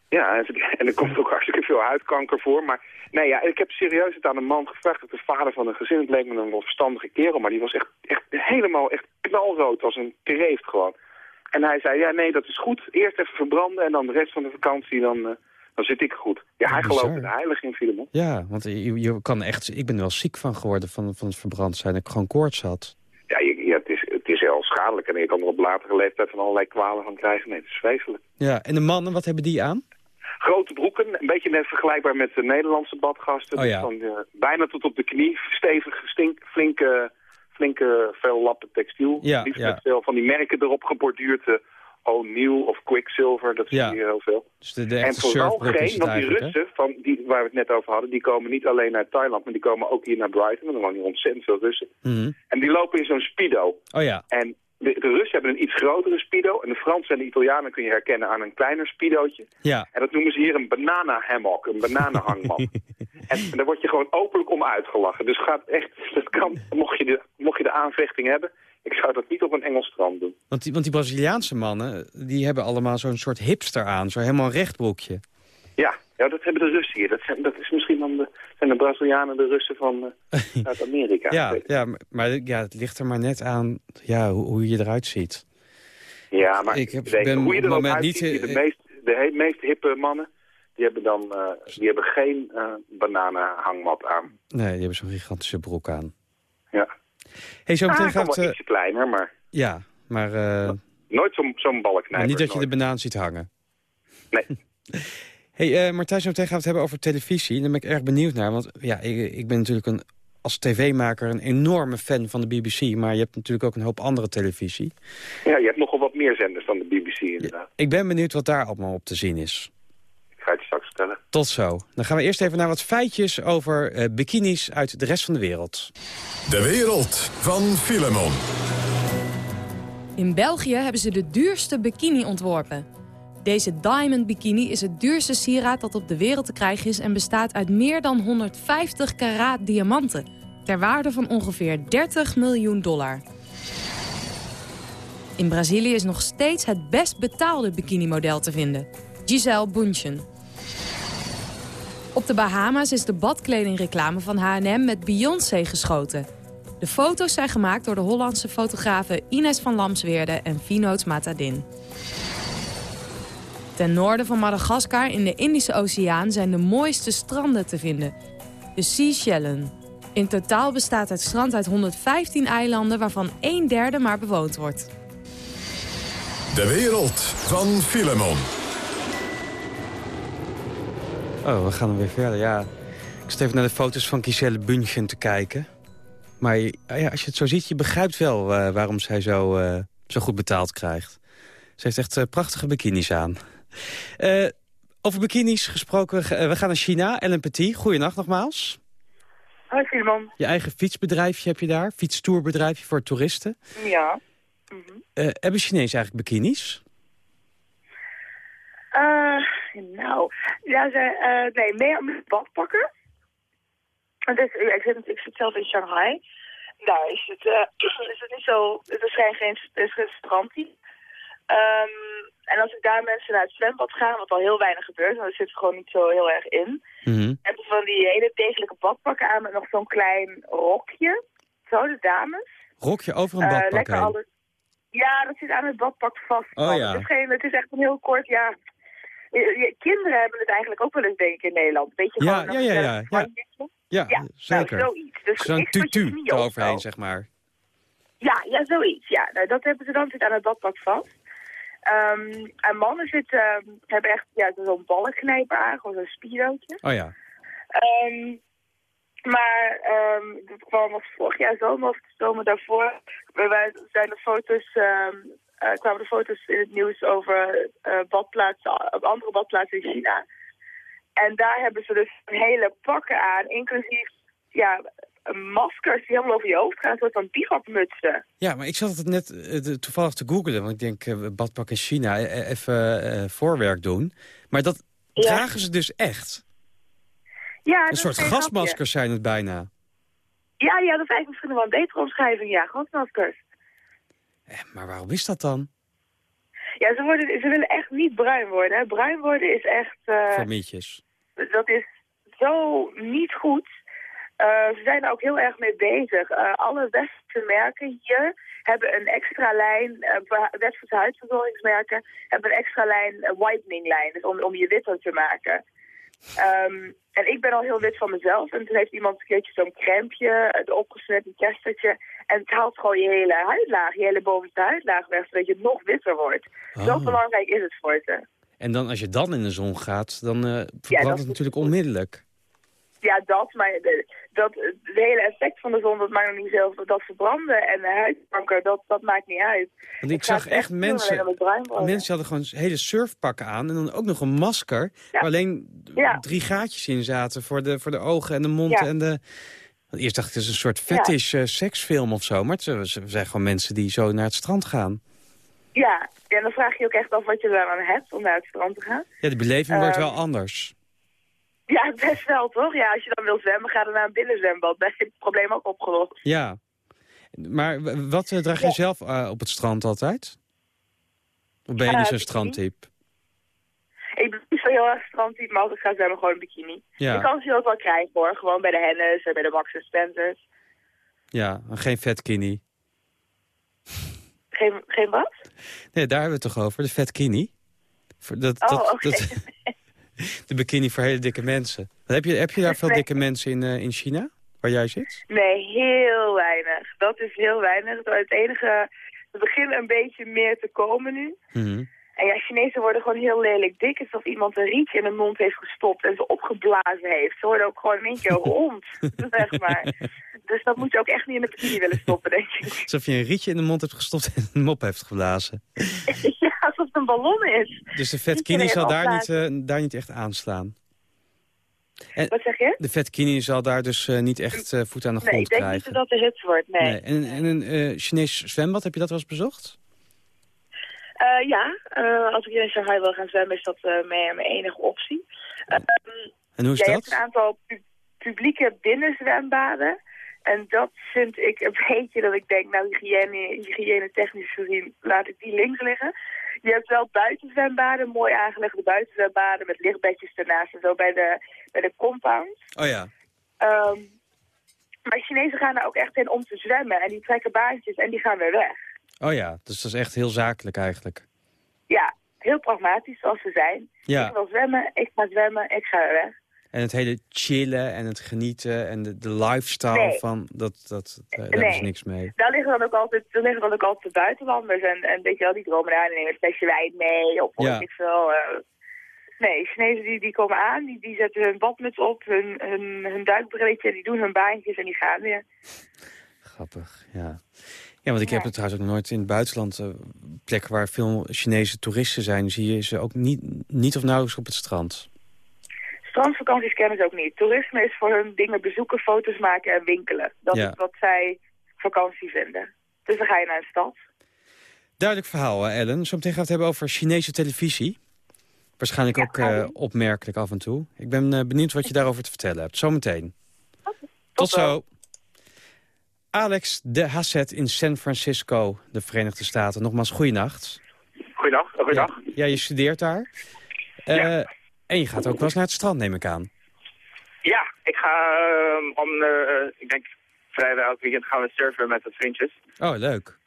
Ja, en er komt ook hartstikke veel huidkanker voor. Maar nee, ja, ik heb serieus het aan een man gevraagd. Dat de vader van een gezin, het leek me een wel verstandige kerel. Maar die was echt, echt helemaal echt knalrood als een kreeft gewoon. En hij zei, ja nee, dat is goed. Eerst even verbranden en dan de rest van de vakantie, dan, eh, dan zit ik goed. Ja, hij bizar. geloofde er heilig in, Filemon. Ja, want je, je kan echt... Ik ben er wel ziek van geworden van, van het verbrand zijn. Dat ik gewoon koorts had. Ja, je, ja het, is, het is heel schadelijk. En je kan er op latere leeftijd van allerlei kwalen van krijgen. Nee, het is vreselijk. Ja, en de mannen, wat hebben die aan? Grote broeken, een beetje net vergelijkbaar met de Nederlandse badgasten. Oh ja. Van, eh, bijna tot op de knie, stevig, stink, flinke, flinke veel lappen textiel. Ja, Liefst ja. met veel van die merken erop geborduurd. eh, O'Neill of Quicksilver, dat zie je heel veel. Dus de, de En vooral geen, want die? Russen, van die, waar we het net over hadden, die komen niet alleen naar Thailand, maar die komen ook hier naar Brighton. Want er wonen hier ontzettend veel Russen. Mhm. En die lopen in zo'n speedo. Oh ja, En de, de Russen hebben een iets grotere speedo. En de Fransen en de Italianen kun je herkennen aan een kleiner speedootje. ja. En dat noemen ze hier een banana hammock, een bananenhangmat. en, en daar word je gewoon openlijk om uitgelachen. Dus gaat echt, dat kan, mocht je, de, mocht je de aanvechting hebben, Ik zou dat niet op een Engels strand doen. Want die, want die Braziliaanse mannen, die hebben allemaal zo'n soort hipster aan. Zo helemaal een rechtbroekje. Ja, ja, dat hebben de Russen hier. Dat, zijn, dat is misschien dan de, zijn de Brazilianen de Russen van uh, Zuid-Amerika. ja, ja, maar ja, het ligt er maar net aan ja, hoe, hoe je eruit ziet. Ja, maar ik heb, weet, ben hoe je er niet... de, eh, meest, de meest hippe mannen, die hebben dan uh, die hebben geen uh, bananenhangmat aan. Nee, die hebben zo'n gigantische broek aan. Ja. Hey, zo ah, meteen kan gaat... wel ietsje kleiner, maar... Ja, maar... Nooit zo'n zo'n balknijper. niet dat je nooit. de banaan ziet hangen. Nee. hey, uh, Martijn, zo meteen gaan we het hebben over televisie. En daar ben ik erg benieuwd naar. Want ja, ik, ik ben natuurlijk een, als tv-maker een enorme fan van de BBC. Maar je hebt natuurlijk ook een hoop andere televisie. Ja, je hebt nogal wat meer zenders dan de BBC inderdaad. Ja, ik ben benieuwd wat daar allemaal op te zien is. Ik ga het je straks vertellen. Tot zo. Dan gaan we eerst even naar wat feitjes over uh, bikinis uit de rest van de wereld. De wereld van Filemon. In België hebben ze de duurste bikini ontworpen. Deze Diamond Bikini is het duurste sieraad dat op de wereld te krijgen is... en bestaat uit meer dan 150 karaat diamanten. Ter waarde van ongeveer 30 miljoen dollar. In Brazilië is nog steeds het best betaalde bikinimodel te vinden. Giselle Bundchen. Op de Bahama's is de badkledingreclame van H&M met Beyoncé geschoten. De foto's zijn gemaakt door de Hollandse fotografen Ines van Lamsweerde en Vinoot Matadin. Ten noorden van Madagaskar in de Indische Oceaan zijn de mooiste stranden te vinden. De Seychellen. In totaal bestaat het strand uit 115 eilanden waarvan een derde maar bewoond wordt. De wereld van Filemon. Oh, we gaan weer verder. Ja, ik zit even naar de foto's van Giselle Bunchen te kijken. Maar ja, als je het zo ziet, je begrijpt wel uh, waarom zij zo, uh, zo goed betaald krijgt. Ze heeft echt uh, prachtige bikinis aan. Over bikinis gesproken, we gaan naar China. Ellen Petit, goeienacht nogmaals. Hoi Filemon. Je eigen fietsbedrijfje heb je daar, fietstoerbedrijfje voor toeristen. Ja. Mm -hmm. hebben Chinezen eigenlijk bikinis? nou, ja, ze, nee, meer met badpakken. Dus, ik, zit, ik zit zelf in Shanghai. Daar is het, is het niet zo... Er zijn geen, er is geen strand hier. Um, en als ik daar mensen naar het zwembad ga, wat al heel weinig gebeurt... want er zit gewoon niet zo heel erg in... Mm -hmm. hebben ze van die hele degelijke badpakken aan... met nog zo'n klein rokje. Zo, de dames. Rokje over een badpak uh? Alles... Ja, dat zit aan het badpak vast. Oh, ja. het, is geen, het is echt een heel kort... Ja, kinderen hebben het eigenlijk ook wel eens, denk ik, in Nederland. Weet je, ja, gewoon, ja, ja, ja, ja. Ja, ja, zeker. Nou, zoiets. Dus Zo'n tutu eroverheen, zeg maar. Ja, ja, zoiets. Ja, nou, dat hebben ze dan zit aan het badpak vast. Um, en mannen zitten, um, hebben echt ja, zo'n ballenknijper aan, gewoon zo'n spirootje. Oh ja. Um, maar um, dat kwam was vorig jaar zomer of de zomer daarvoor. Wij zijn de foto's, um, uh, kwamen de foto's in het nieuws over uh, badplaatsen, andere badplaatsen in China. En daar hebben ze dus een hele pakken aan, inclusief ja, maskers die helemaal over je hoofd gaan, een soort van bivakmutsen. Ja, maar ik zat het net uh, toevallig te googlen, want ik denk uh, badpak in China even uh, voorwerk doen. Maar dat ja. dragen ze dus echt. Ja, een soort gasmaskers zijn het bijna. Ja, ja, dat is eigenlijk misschien wel een betere omschrijving, ja, gasmaskers. Eh, maar waarom is dat dan? Ja, ze, worden, ze willen echt niet bruin worden. Hè. Bruin worden is echt... Uh, Voor mietjes. Dat is zo niet goed. Uh, ze zijn er ook heel erg mee bezig. Uh, alle westerse merken hier hebben een extra lijn, uh, westerse huidverzorgingsmerken, hebben een extra lijn, een whitening lijn, dus om, om je witter te maken. Um, en ik ben al heel wit van mezelf. En toen heeft iemand een keertje zo'n crèmpje erop gesmet, een testertje. En het haalt gewoon je hele huidlaag, je hele bovenste huidlaag weg, zodat je nog witter wordt. Oh. Zo belangrijk is het voor ze. En dan als je dan in de zon gaat, dan verbrandt ja, het natuurlijk onmiddellijk. Ja, dat, maar de, dat, het hele effect van de zon, dat maakt nog niet zelf. Dat verbranden en de huidkanker, dat, dat maakt niet uit. Want ik, zag echt mensen, mensen hadden gewoon hele surfpakken aan en dan ook nog een masker. Ja. Waar alleen ja. drie gaatjes in zaten voor de, voor de ogen en de mond ja. en de... Eerst dacht ik, het is een soort fetish uh, seksfilm of zo. Maar het zijn gewoon mensen die zo naar het strand gaan. Ja, en dan vraag je ook echt af wat je daaraan hebt om naar het strand te gaan. Ja, de beleving wordt wel anders. Ja, best wel, toch? Ja, als je dan wil zwemmen, ga dan naar een binnenzwembad. Dan is het probleem ook opgelost. Ja. Maar wat eh, draag jij zelf eh, op het strand altijd? Of ben je Eh, niet zo'n bikini. strandtype? Ik ben niet zo heel erg strandtype, maar als ik ga zwemmen gewoon een bikini. Ja. Je kan ze ook wel krijgen hoor, gewoon bij de Hennes en bij de Max Spencers. Ja, geen vetkini. Geen, geen wat? Nee, daar hebben we het toch over, de vetkini? Dat, Oh, dat, oké. dat- de bikini voor hele dikke mensen. Heb je, heb je daar veel dikke mensen in, eh, in China, waar jij zit? Nee, heel weinig. Dat is heel weinig. Het enige, we beginnen een beetje meer te komen nu. Mhm. En ja, Chinezen worden gewoon heel lelijk dik. Alsof iemand een rietje in de mond heeft gestopt en ze opgeblazen heeft. Ze worden ook gewoon in één keer rond, zeg maar. Dus dat moet je ook echt niet in de bikini willen stoppen, denk ik. Alsof je een rietje in de mond hebt gestopt en een mop heeft geblazen. ja, alsof het een ballon is. Dus de vetkini zal daar niet, opblazen. eh, daar niet echt aanslaan. En Wat zeg je? de vetkini zal daar dus eh, niet echt eh, voet aan de Nee, grond ik denk krijgen. niet dat dat de hits wordt, nee. Nee. En, en een Chinees zwembad, heb je dat wel eens bezocht? Ja, als ik in Shanghai wil gaan zwemmen is dat mijn, mijn enige optie. Ehm, En hoe is ja, Je dat? hebt een aantal pu- publieke binnenzwembaden. En dat vind ik een beetje dat ik denk, nou hygiëne, hygiëne technisch gezien laat ik die links liggen. Je hebt wel buitenzwembaden, mooi aangelegde buitenzwembaden met lichtbedjes ernaast en zo bij de, bij de compound. Oh ja. Ehm, maar Chinezen gaan er ook echt in om te zwemmen en die trekken baantjes en die gaan weer weg. Oh ja, dus dat is echt heel zakelijk eigenlijk. Ja, heel pragmatisch zoals ze zijn. Ja. Ik wil zwemmen, ik ga zwemmen, ik ga weer weg. En het hele chillen en het genieten en de, de lifestyle Nee. van, dat, dat, daar hebben ze Nee. niks mee. Daar liggen dan ook altijd, daar liggen dan ook altijd de buitenlanders en, en weet je wel, die komen daar en nemen een flesje wijn mee of Ja. ik veel. eh. nee, Chinezen die, die komen aan, die, die zetten hun badmuts op, hun, hun, hun duikbrilletje, die doen hun baantjes en die gaan weer. Grappig, ja. Ja, want ik heb het trouwens ook nooit in het buitenland... eh, plekken waar veel Chinese toeristen zijn... zie je ze ook niet, niet of nauwelijks op het strand. Strandvakanties kennen ze ook niet. Toerisme is voor hun dingen bezoeken, foto's maken en winkelen. Dat Ja. is wat zij vakantie vinden. Dus dan ga je naar een stad. Duidelijk verhaal, Ellen. Zo meteen gaan we het hebben over Chinese televisie. Waarschijnlijk ook eh, opmerkelijk af en toe. Ik ben eh, benieuwd wat je daarover te vertellen hebt. Zometeen. Tot zo. Alex de Hasset in San Francisco, de Verenigde Staten. Nogmaals, goeienacht. Goeiedag, goeiedag. Ja, ja, je studeert daar. Eh, En je gaat ook wel eens naar het strand, neem ik aan. Ja, ik ga ehm, om, eh, ik denk vrijdag elk weekend gaan we surfen met wat vriendjes. Oh, leuk.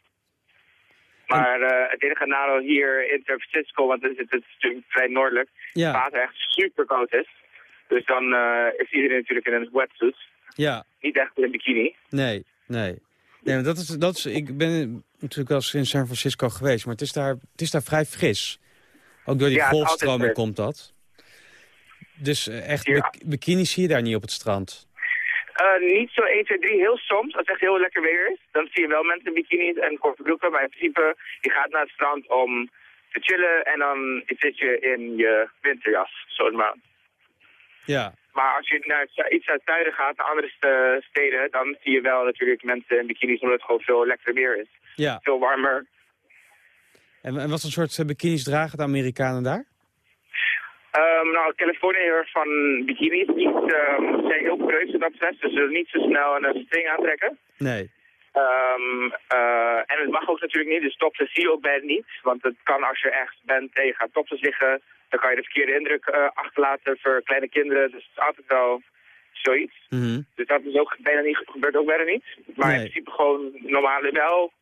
Maar eh, het enige nadeel hier in San Francisco, want het is, het is natuurlijk vrij noordelijk, Ja. het water echt super koud is. Dus dan eh, is iedereen natuurlijk in een wetsuit. Ja, Niet echt in een bikini. nee, nee. nee dat is, dat is, ik ben natuurlijk wel eens in San Francisco geweest, maar het is daar, het is daar vrij fris. Ook door die Ja, fris. komt dat. Dus eh, echt, Ja. bik- bikini zie je daar niet op het strand. Eh, niet zo 1, 2, 3, heel soms. Als het echt heel lekker weer is, dan zie je wel mensen in bikinis en korte broeken. Maar in principe, je gaat naar het strand om te chillen en dan zit je in je winterjas, zo'n maand. Ja, Maar als je naar iets het zuiden gaat, naar andere st- steden, dan zie je wel natuurlijk mensen in bikinis omdat het gewoon veel lekkerder weer is. ja. Veel warmer. En, en wat voor soort eh, bikinis dragen de Amerikanen daar? Ehm, nou, Californië van bikinis. Niet, ehm, zijn heel preus dat betreft, dus ze zullen niet zo snel een string aantrekken. Nee. Ehm, eh, en het mag ook natuurlijk niet, dus topless zie je ook bijna niet. Want het kan als je echt bent en je gaat topless liggen, dan kan je de verkeerde indruk eh, achterlaten voor kleine kinderen. Dus het is altijd wel zoiets. Mhm. Dus dat is ook bijna niet, gebeurt ook bijna niet. Maar Nee. in principe gewoon normale, wel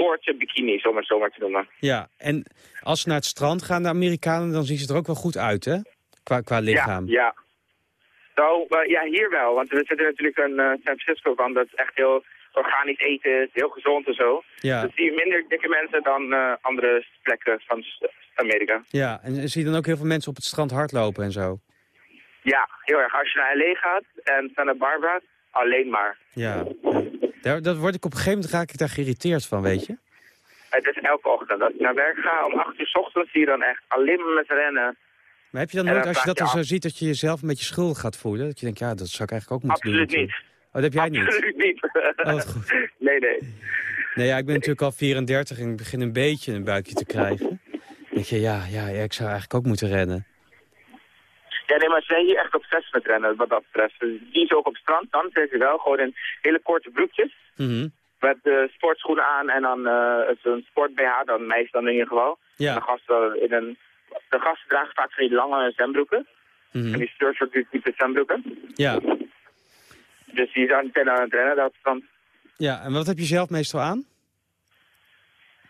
korte bikinis, om het zo maar te noemen. Ja, en als ze naar het strand gaan, de Amerikanen, dan zien ze er ook wel goed uit, hè? Qua, qua lichaam. Ja, ja. Nou, ja, hier wel. Want we zitten natuurlijk in eh, San Francisco van dat echt heel organisch eten is, heel gezond en zo. Ja. Dan zie je minder dikke mensen dan eh, andere plekken van Amerika. Ja, en zie je dan ook heel veel mensen op het strand hardlopen en zo? Ja, heel erg. Als je naar LA gaat en Santa Barbara, alleen maar. Ja. Daar, dat word ik op een gegeven moment raak ik daar geïrriteerd van, weet je? Het is elke ochtend. Als je naar werk gaat om 8 uur 's ochtends, zie je dan echt alleen maar met rennen. Maar heb je dan nooit, dan als je dat dan zo ziet, dat je jezelf een beetje schuldig gaat voelen? Dat je denkt, ja, dat zou ik eigenlijk ook moeten Absoluut doen. niet. natuurlijk. Oh, dat heb jij niet? Absoluut niet. Oh, goed. Nee, nee. Nee, ja, ik ben natuurlijk al 34 en ik begin een beetje een buikje te krijgen. Dan denk je, ja, ja, ik zou eigenlijk ook moeten rennen. Ja, nee, maar ze zijn hier echt obsessief met rennen, wat dat betreft. Dus die is ook op het strand, dan zijn ze wel gewoon in hele korte broekjes. Mhm. met de sportschoenen aan en dan uh, een sport BH, dan meisjes dan in ieder geval. Ja. De gasten, in een, de gasten dragen vaak van die lange zwembroeken. Mhm. En die surfers type zwembroeken. Ja. Dus die zijn meteen aan het rennen, dat dan ja, en wat heb je zelf meestal aan?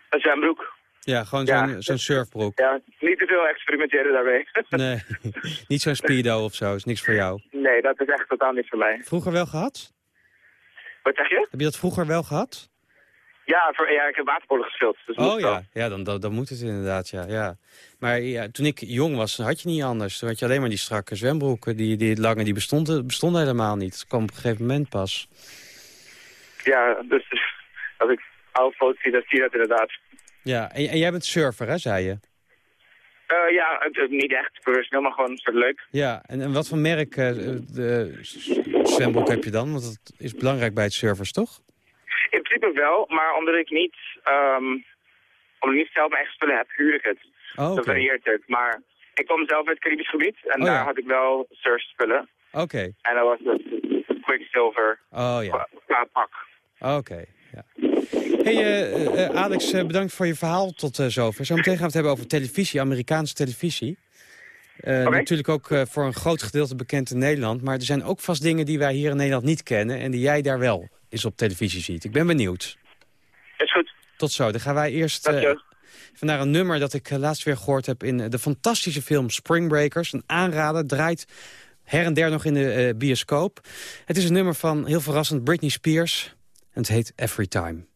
een zwembroek. Ja, gewoon Ja. zo'n surfbroek. Ja, niet te veel experimenteren daarmee. Nee, niet zo'n speedo of zo, is niks voor jou. nee, dat is echt totaal niet voor mij. Vroeger wel gehad? Wat zeg je? Heb je dat vroeger wel gehad? Ja, voor, ja ik heb waterpolo gespeeld. Dus Oh ja, ja dan, dan, dan moet het inderdaad, ja. ja. Maar ja, toen ik jong was, had je niet anders. Toen had je alleen maar die strakke zwembroeken. Die, die lange, die bestonden, bestonden helemaal niet. Dat kwam op een gegeven moment pas. Ja, dus als ik oude foto's zie, dan zie je dat inderdaad. Ja, en, en jij bent surfer, hè, zei je? Eh, ja, het niet echt professioneel, maar gewoon soort leuk. Ja, en, en wat voor merk eh, de zwembroek heb je dan? Want dat is belangrijk bij het surfers, toch? In principe wel, maar omdat ik niet, ehm omdat ik niet zelf mijn eigen spullen heb, huur ik het. Oh, Dat varieert het. Maar ik kom zelf uit het Caribisch gebied en Oh, daar ja. had ik wel surfspullen. Oké. En dat was het Quicksilver Oh ja, qua, qua pak. oké. ja. Hey eh, eh, Alex, eh, bedankt voor je verhaal tot zover. Zometeen gaan we het hebben over televisie, Amerikaanse televisie. Natuurlijk ook voor een groot gedeelte bekend in Nederland. Maar er zijn ook vast dingen die wij hier in Nederland niet kennen... en die jij daar wel eens op televisie ziet. Ik ben benieuwd. Is goed. Tot zo. Dan gaan wij eerst vandaar een nummer dat ik laatst weer gehoord heb... in de fantastische film Spring Breakers. Een aanrader, draait her en der nog in de bioscoop. Het is een nummer van, heel verrassend, Britney Spears. En het heet Every Time.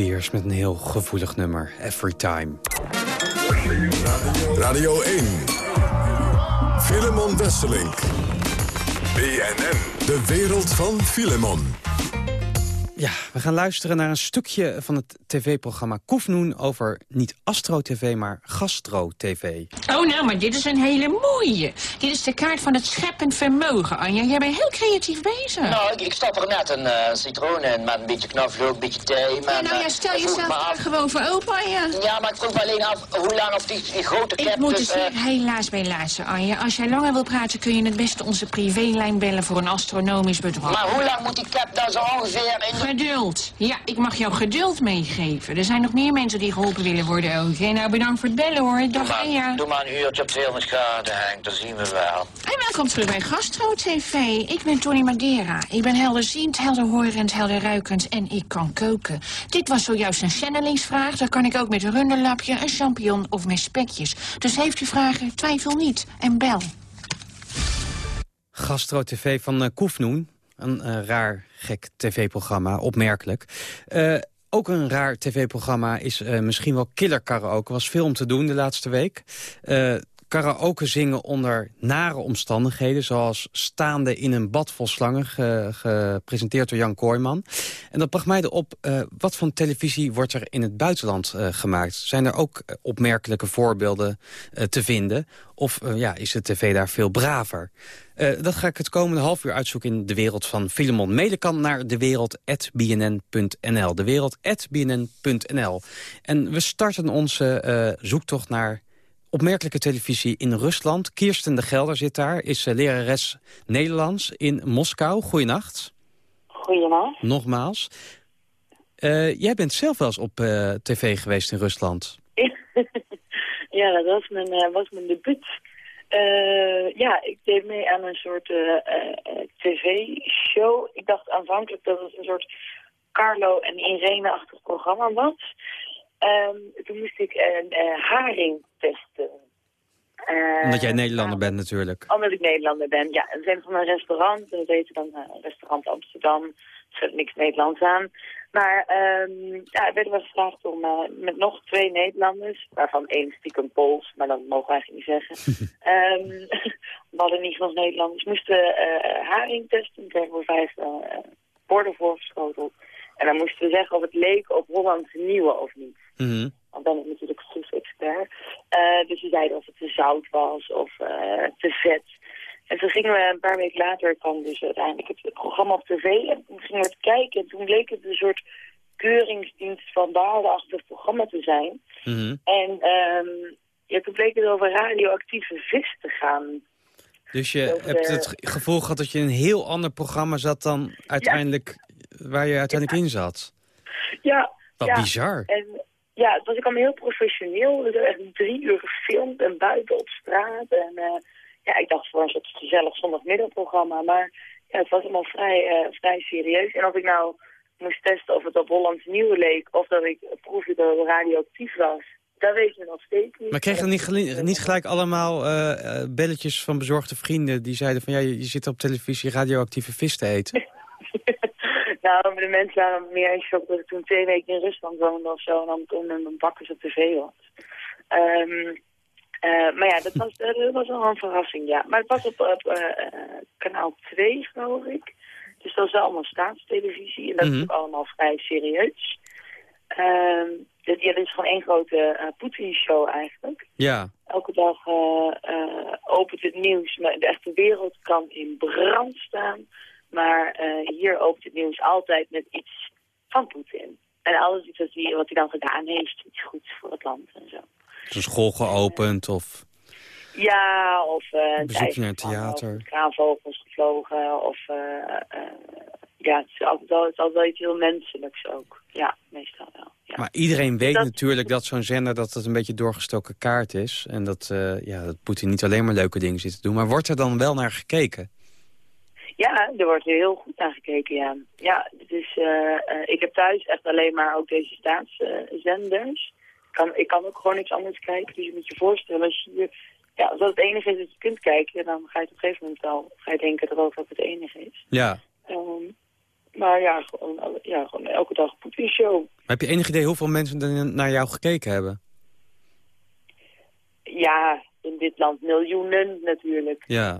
Spears met een heel gevoelig nummer. Every Time. Radio 1. Filemon Wesselink. BNN. De wereld van Filemon. Ja, we gaan luisteren naar een stukje van het tv-programma Koefnoen... over niet Astro-TV, maar Gastro-TV. Oh, nou, maar dit is een hele mooie. Dit is de kaart van het scheppend vermogen, Anja. Jij bent heel creatief bezig. Nou, ik, ik stop er net een eh, citroen in met een beetje knoflook, een beetje thee. Maar, Ja, nou ja, eh, stel ik jezelf daar af- gewoon voor open, Anja. Ja, maar ik vroeg me alleen af hoe lang of die, die grote Ik cap moet dus... dus eh, hier helaas bij laatste, Anja. Als jij langer wil praten, kun je het beste onze privélijn bellen voor een astronomisch bedrag. maar hoe lang moet die cap dan zo ongeveer in. Geduld. Ja, ik mag jou geduld meegeven. Er zijn nog meer mensen die geholpen willen worden ook. hè. nou, bedankt voor het bellen, hoor. Doe Dag, maar, Anja. doe maar een uurtje op 200 graden, Henk, dan zien we wel. En welkom terug bij Gastro TV. Ik ben Tony Madeira. Ik ben helderziend, helderhorend, helderruikend en ik kan koken. Dit was zojuist een channelingsvraag. Dat kan ik ook met een runderlapje, een champignon of met spekjes. Dus heeft u vragen, twijfel niet en bel. Gastro-TV van eh, Koefnoen. Een eh, raar, gek tv-programma, opmerkelijk. Eh, ook een raar tv-programma is eh, misschien wel Killer Karaoke. was veel om te doen de laatste week. Eh, karaoke zingen onder nare omstandigheden... zoals staande in een bad vol slangen, ge- gepresenteerd door Jan Kooijman. En dat bracht mij erop, eh, wat voor televisie wordt er in het buitenland gemaakt? Zijn er ook opmerkelijke voorbeelden te vinden? Of ja, is de tv daar veel braver? Eh, dat ga ik het komende half uur uitzoeken in de wereld van Filemon. Mailen kan naar dewereld.bnn.nl. Dewereld.bnn.nl. En we starten onze eh, zoektocht naar opmerkelijke televisie in Rusland. Kirsten de Gelder zit daar, is eh, lerares Nederlands in Moskou. Goeienacht. Goeienacht. Nogmaals. Jij bent zelf wel eens op tv geweest in Rusland. ja, dat was mijn, was mijn debuut. Eh, ja, ik deed mee aan een soort eh, eh, tv-show. Ik dacht aanvankelijk dat het een soort Carlo en Irene-achtig programma was. Ehm, toen moest ik een haring testen. Omdat jij Nederlander bent natuurlijk. omdat ik Nederlander ben, ja. We zijn van een restaurant. Dat heette dan Restaurant Amsterdam. Er zit niks Nederlands aan. Maar ehm ja, werden we gevraagd om eh, met nog twee Nederlanders, waarvan één stiekem Pools, maar dat mogen we eigenlijk niet zeggen. Ehm we hadden niet genoeg Nederlanders. Moesten eh haring testen. Kregen we vijf eh, borden voorgeschoteld. En dan moesten we zeggen of het leek op Hollandse nieuwe of niet. Mhm. Dan ben ik natuurlijk proefexpert. Eh dus ze zeiden of het te zout was of te vet. En toen gingen we een paar weken later, kwam dus uiteindelijk het programma op tv. En toen gingen we het kijken. En toen bleek het een soort keuringsdienst van waardeachtig programma te zijn. Mhm. En ehm ja, toen bleek het over radioactieve vis te gaan. Dus je Dat, hebt eh, het ge- gevoel gehad dat je in een heel ander programma zat dan uiteindelijk waar je uiteindelijk in zat. Ja, Wat ja. bizar. En ja, het was ook allemaal heel professioneel. We hebben echt drie uur gefilmd en buiten op straat. En eh, ja, ik dacht voor een soort gezellig zondagmiddagprogramma. Maar ja, het was allemaal vrij, eh, vrij serieus. En of ik nou moest testen of het op Hollands Nieuwe leek... of dat ik proefde dat het radioactief was... dat weet je nog steeds niet. Maar kreeg je niet, niet gelijk allemaal eh, belletjes van bezorgde vrienden... die zeiden van ja, je, je zit op televisie radioactieve vis te eten? nou, de mensen waren meer in shock dat ik toen twee weken in Rusland woonde of zo... en dan toen een bakkers op tv was. Eh, maar ja, dat was, eh, dat was wel een verrassing, ja. Maar het was op, op eh, kanaal 2, geloof ik. Dus dat is allemaal staatstelevisie. En dat is Mhm. ook allemaal vrij serieus. Ehm dit, ja, dit is gewoon één grote Poetin-show eigenlijk. Ja. Elke dag opent het nieuws, maar de echte wereld kan in brand staan. Maar hier opent het nieuws altijd met iets van Poetin. En alles iets wat hij, wat hij dan gedaan heeft, iets goeds voor het land en zo. Een school geopend of Ja, of eh een bezoekje naar het theater. of kraanvogels gevlogen. Of eh, eh, ja, het is, altijd wel, het is altijd wel iets heel menselijks ook. Ja, meestal wel. Ja. Maar iedereen weet Dat- natuurlijk dat zo'n zender dat het een beetje doorgestoken kaart is. En dat, eh, ja, dat Poetin niet alleen maar leuke dingen zit te doen. Maar wordt er dan wel naar gekeken? Ja, er wordt heel goed naar gekeken, ja. Ja, dus eh, eh, ik heb thuis echt alleen maar ook deze staatszenders. Ik, kan, ik kan ook gewoon niks anders kijken. Dus je moet je voorstellen, als je. Ja, als dat het enige is dat je kunt kijken, dan ga je op een gegeven moment wel ga je denken dat dat ook het enige is. Ja. Ehm, Maar ja, gewoon, ja, gewoon elke dag een. Maar heb je enig idee hoeveel mensen er naar jou gekeken hebben? Ja, in dit land miljoenen natuurlijk. Ja.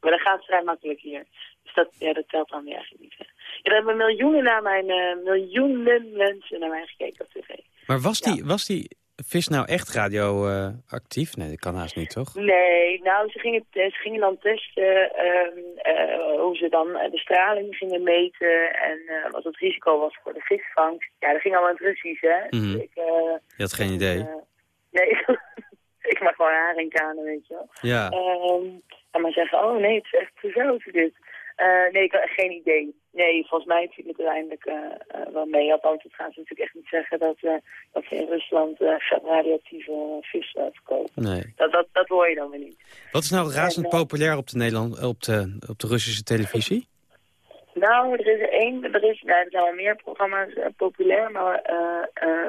Maar dat gaat vrij makkelijk hier. Dus dat, ja, dat telt dan weer eigenlijk niet. hè. Ja, er hebben miljoenen, naar mijn, eh, miljoenen mensen naar mij gekeken op tv. Maar was die, was die vis nou echt radioactief? nee, dat kan haast niet, toch? Nee, nou, ze gingen, ze gingen dan testen ehm, eh, hoe ze dan eh, de straling gingen meten en eh, wat het risico was voor de visvangst. Ja, dat ging allemaal in het Russisch, hè. Mhm. Ik, eh, Je had geen idee. nee, ik mag gewoon haringkanen, weet je wel. Ja. Ehm, en maar zeggen, oh nee, het is echt gezouten dit. Eh, nee, ik had echt geen idee. Nee, volgens mij viel het uiteindelijk eh, eh, wel mee. Althans, het gaan ze natuurlijk echt niet zeggen dat, eh, dat ze in Rusland eh, radioactieve vis verkopen. Nee. Dat, dat, dat hoor je dan weer niet. Wat is nou razend En, populair op de, Nederland, op, de, op de Russische televisie? Nou, er is er één, er, is, nou, er zijn wel meer programma's populair, maar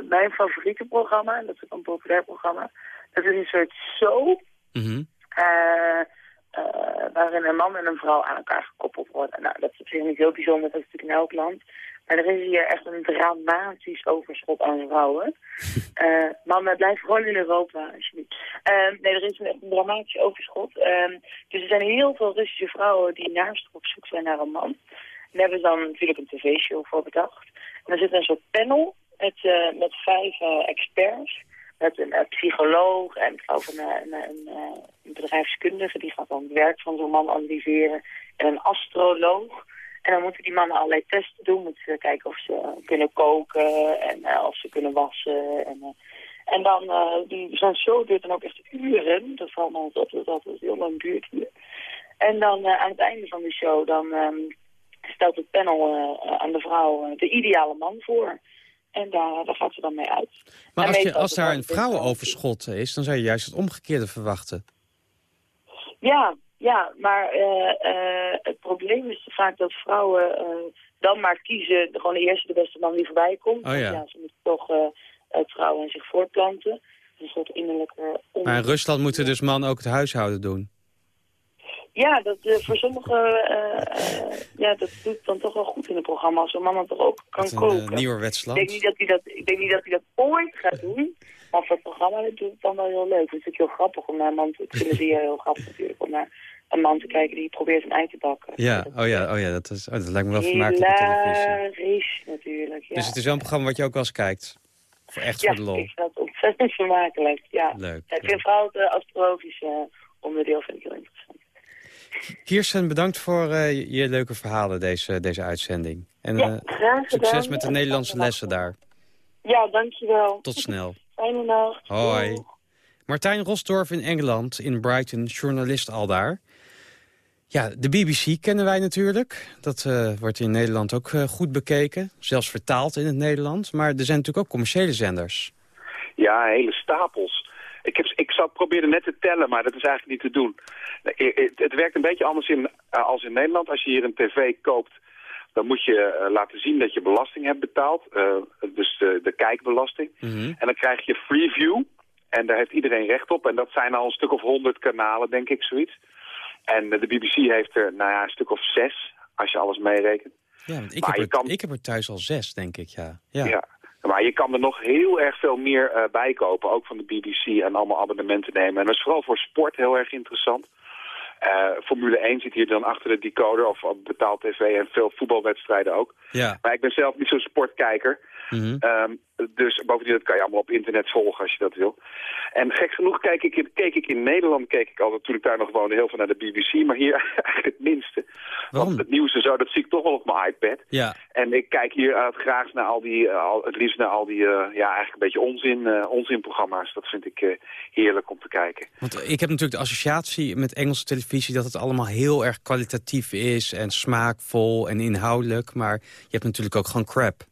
mijn favoriete programma, en dat is ook een populair programma, dat is een soort eh, eh, waarin een man en een vrouw aan elkaar gekoppeld worden. Nou, dat is op zich niet heel bijzonder, dat is natuurlijk in elk land. Maar er is hier echt een dramatisch overschot aan vrouwen. Eh mannen, blijf gewoon in Europa, alsjeblieft. Eh, nee, er is een, echt een dramatisch overschot. Dus er zijn heel veel Russische vrouwen die naast op zoek zijn naar een man. Daar hebben ze dan natuurlijk een tv-show voor bedacht. En er zit een soort panel met, met vijf experts. Met een eh, psycholoog en geloof een, eh, een, eh, een bedrijfskundige. Die gaat dan het werk van zo'n man analyseren. En een astroloog. En dan moeten die mannen allerlei testen doen. Moeten ze kijken of ze kunnen koken en of ze kunnen wassen. En, en dan, die, zo'n show duurt dan ook echt uren. Dat valt me altijd dat het heel lang duurt hier. En dan aan het einde van de show, dan ehm, stelt het panel aan de vrouw de ideale man voor. En daar, daar gaat ze dan mee uit. Maar En als, je, als daar een vrouwenoverschot is, dan zou je juist het omgekeerde verwachten. Ja, ja, maar eh, eh, het probleem is vaak dat vrouwen eh, dan maar kiezen, de, gewoon de eerste de beste man die voorbij komt. Oh ja. Ze moeten toch het trouwen en zich voortplanten. Een soort innerlijke... Maar in Rusland moeten dus mannen ook het huishouden doen. Ja, dat, eh, voor sommigen, eh, eh, ja, dat doet dan toch wel goed in het programma. Als een man dan toch ook kan een koken. uh, nieuwerwets ik denk, niet dat hij dat, ik denk niet dat hij dat ooit gaat doen. Maar voor het programma dat doet het dan wel heel leuk. Het is natuurlijk heel grappig om naar een man te... Ik vind het hier heel grappig natuurlijk om naar een man te kijken die probeert een ei te bakken. Ja, oh ja, oh ja dat, is, oh, dat lijkt me wel vermakelijk op televisie. Natuurlijk, ja. Dus het is wel een programma wat je ook wel eens kijkt. Voor echt ja, voor de lol. ik vind het ontzettend vermakelijk, ja. Leuk, Ja, ik vind vooral het astrologische onderdeel vind ik heel interessant. Kirsten, bedankt voor eh, je, je leuke verhalen deze, deze uitzending. En Ja, eh, graag succes met de Nederlandse lessen daar. Ja, dankjewel. Tot snel. Fijne nacht. Hoi. Martijn Rosdorf in Engeland, in Brighton, journalist al daar. Ja, de BBC kennen wij natuurlijk. Dat eh, wordt in Nederland ook goed bekeken. Zelfs vertaald in het Nederlands. Maar er zijn natuurlijk ook commerciële zenders. Ja, hele stapels. Ik, heb, ik zat, probeerde net te tellen, maar dat is eigenlijk niet te doen. Nee, Het, het werkt een beetje anders in, eh, als in Nederland. Als je hier een tv koopt, dan moet je eh, laten zien dat je belasting hebt betaald. eh, dus de, de kijkbelasting. En dan krijg je Freeview. En daar heeft iedereen recht op. En dat zijn al een stuk of honderd kanalen, denk ik, zoiets. En eh, de BBC heeft er, nou ja, een stuk of zes, als je alles meerekent. Ja, want ik, Maar heb er, kan- ik heb er thuis al zes, denk ik, ja. ja. Ja. Maar je kan er nog heel erg veel meer eh bij kopen, ook van de BBC en allemaal abonnementen nemen. En dat is vooral voor sport heel erg interessant. Eh, Formule 1 zit hier dan achter de decoder of op betaald tv en veel voetbalwedstrijden ook. Ja. Maar ik ben zelf niet zo'n sportkijker. Ehm, dus bovendien, dat kan je allemaal op internet volgen als je dat wil. En gek genoeg kijk ik in, keek ik in Nederland, keek ik altijd toen ik daar nog woonde, heel veel naar de BBC. Maar hier eigenlijk het minste. Want het nieuws en zo, dat zie ik toch wel op mijn iPad. Ja. En ik kijk hier uh, graag naar al die, uh, al, het liefst naar al die, uh, ja, eigenlijk een beetje onzin, uh, onzinprogramma's. Dat vind ik heerlijk om te kijken. Want ik heb natuurlijk de associatie met Engelse televisie dat het allemaal heel erg kwalitatief is en smaakvol en inhoudelijk. Maar je hebt natuurlijk ook gewoon crap.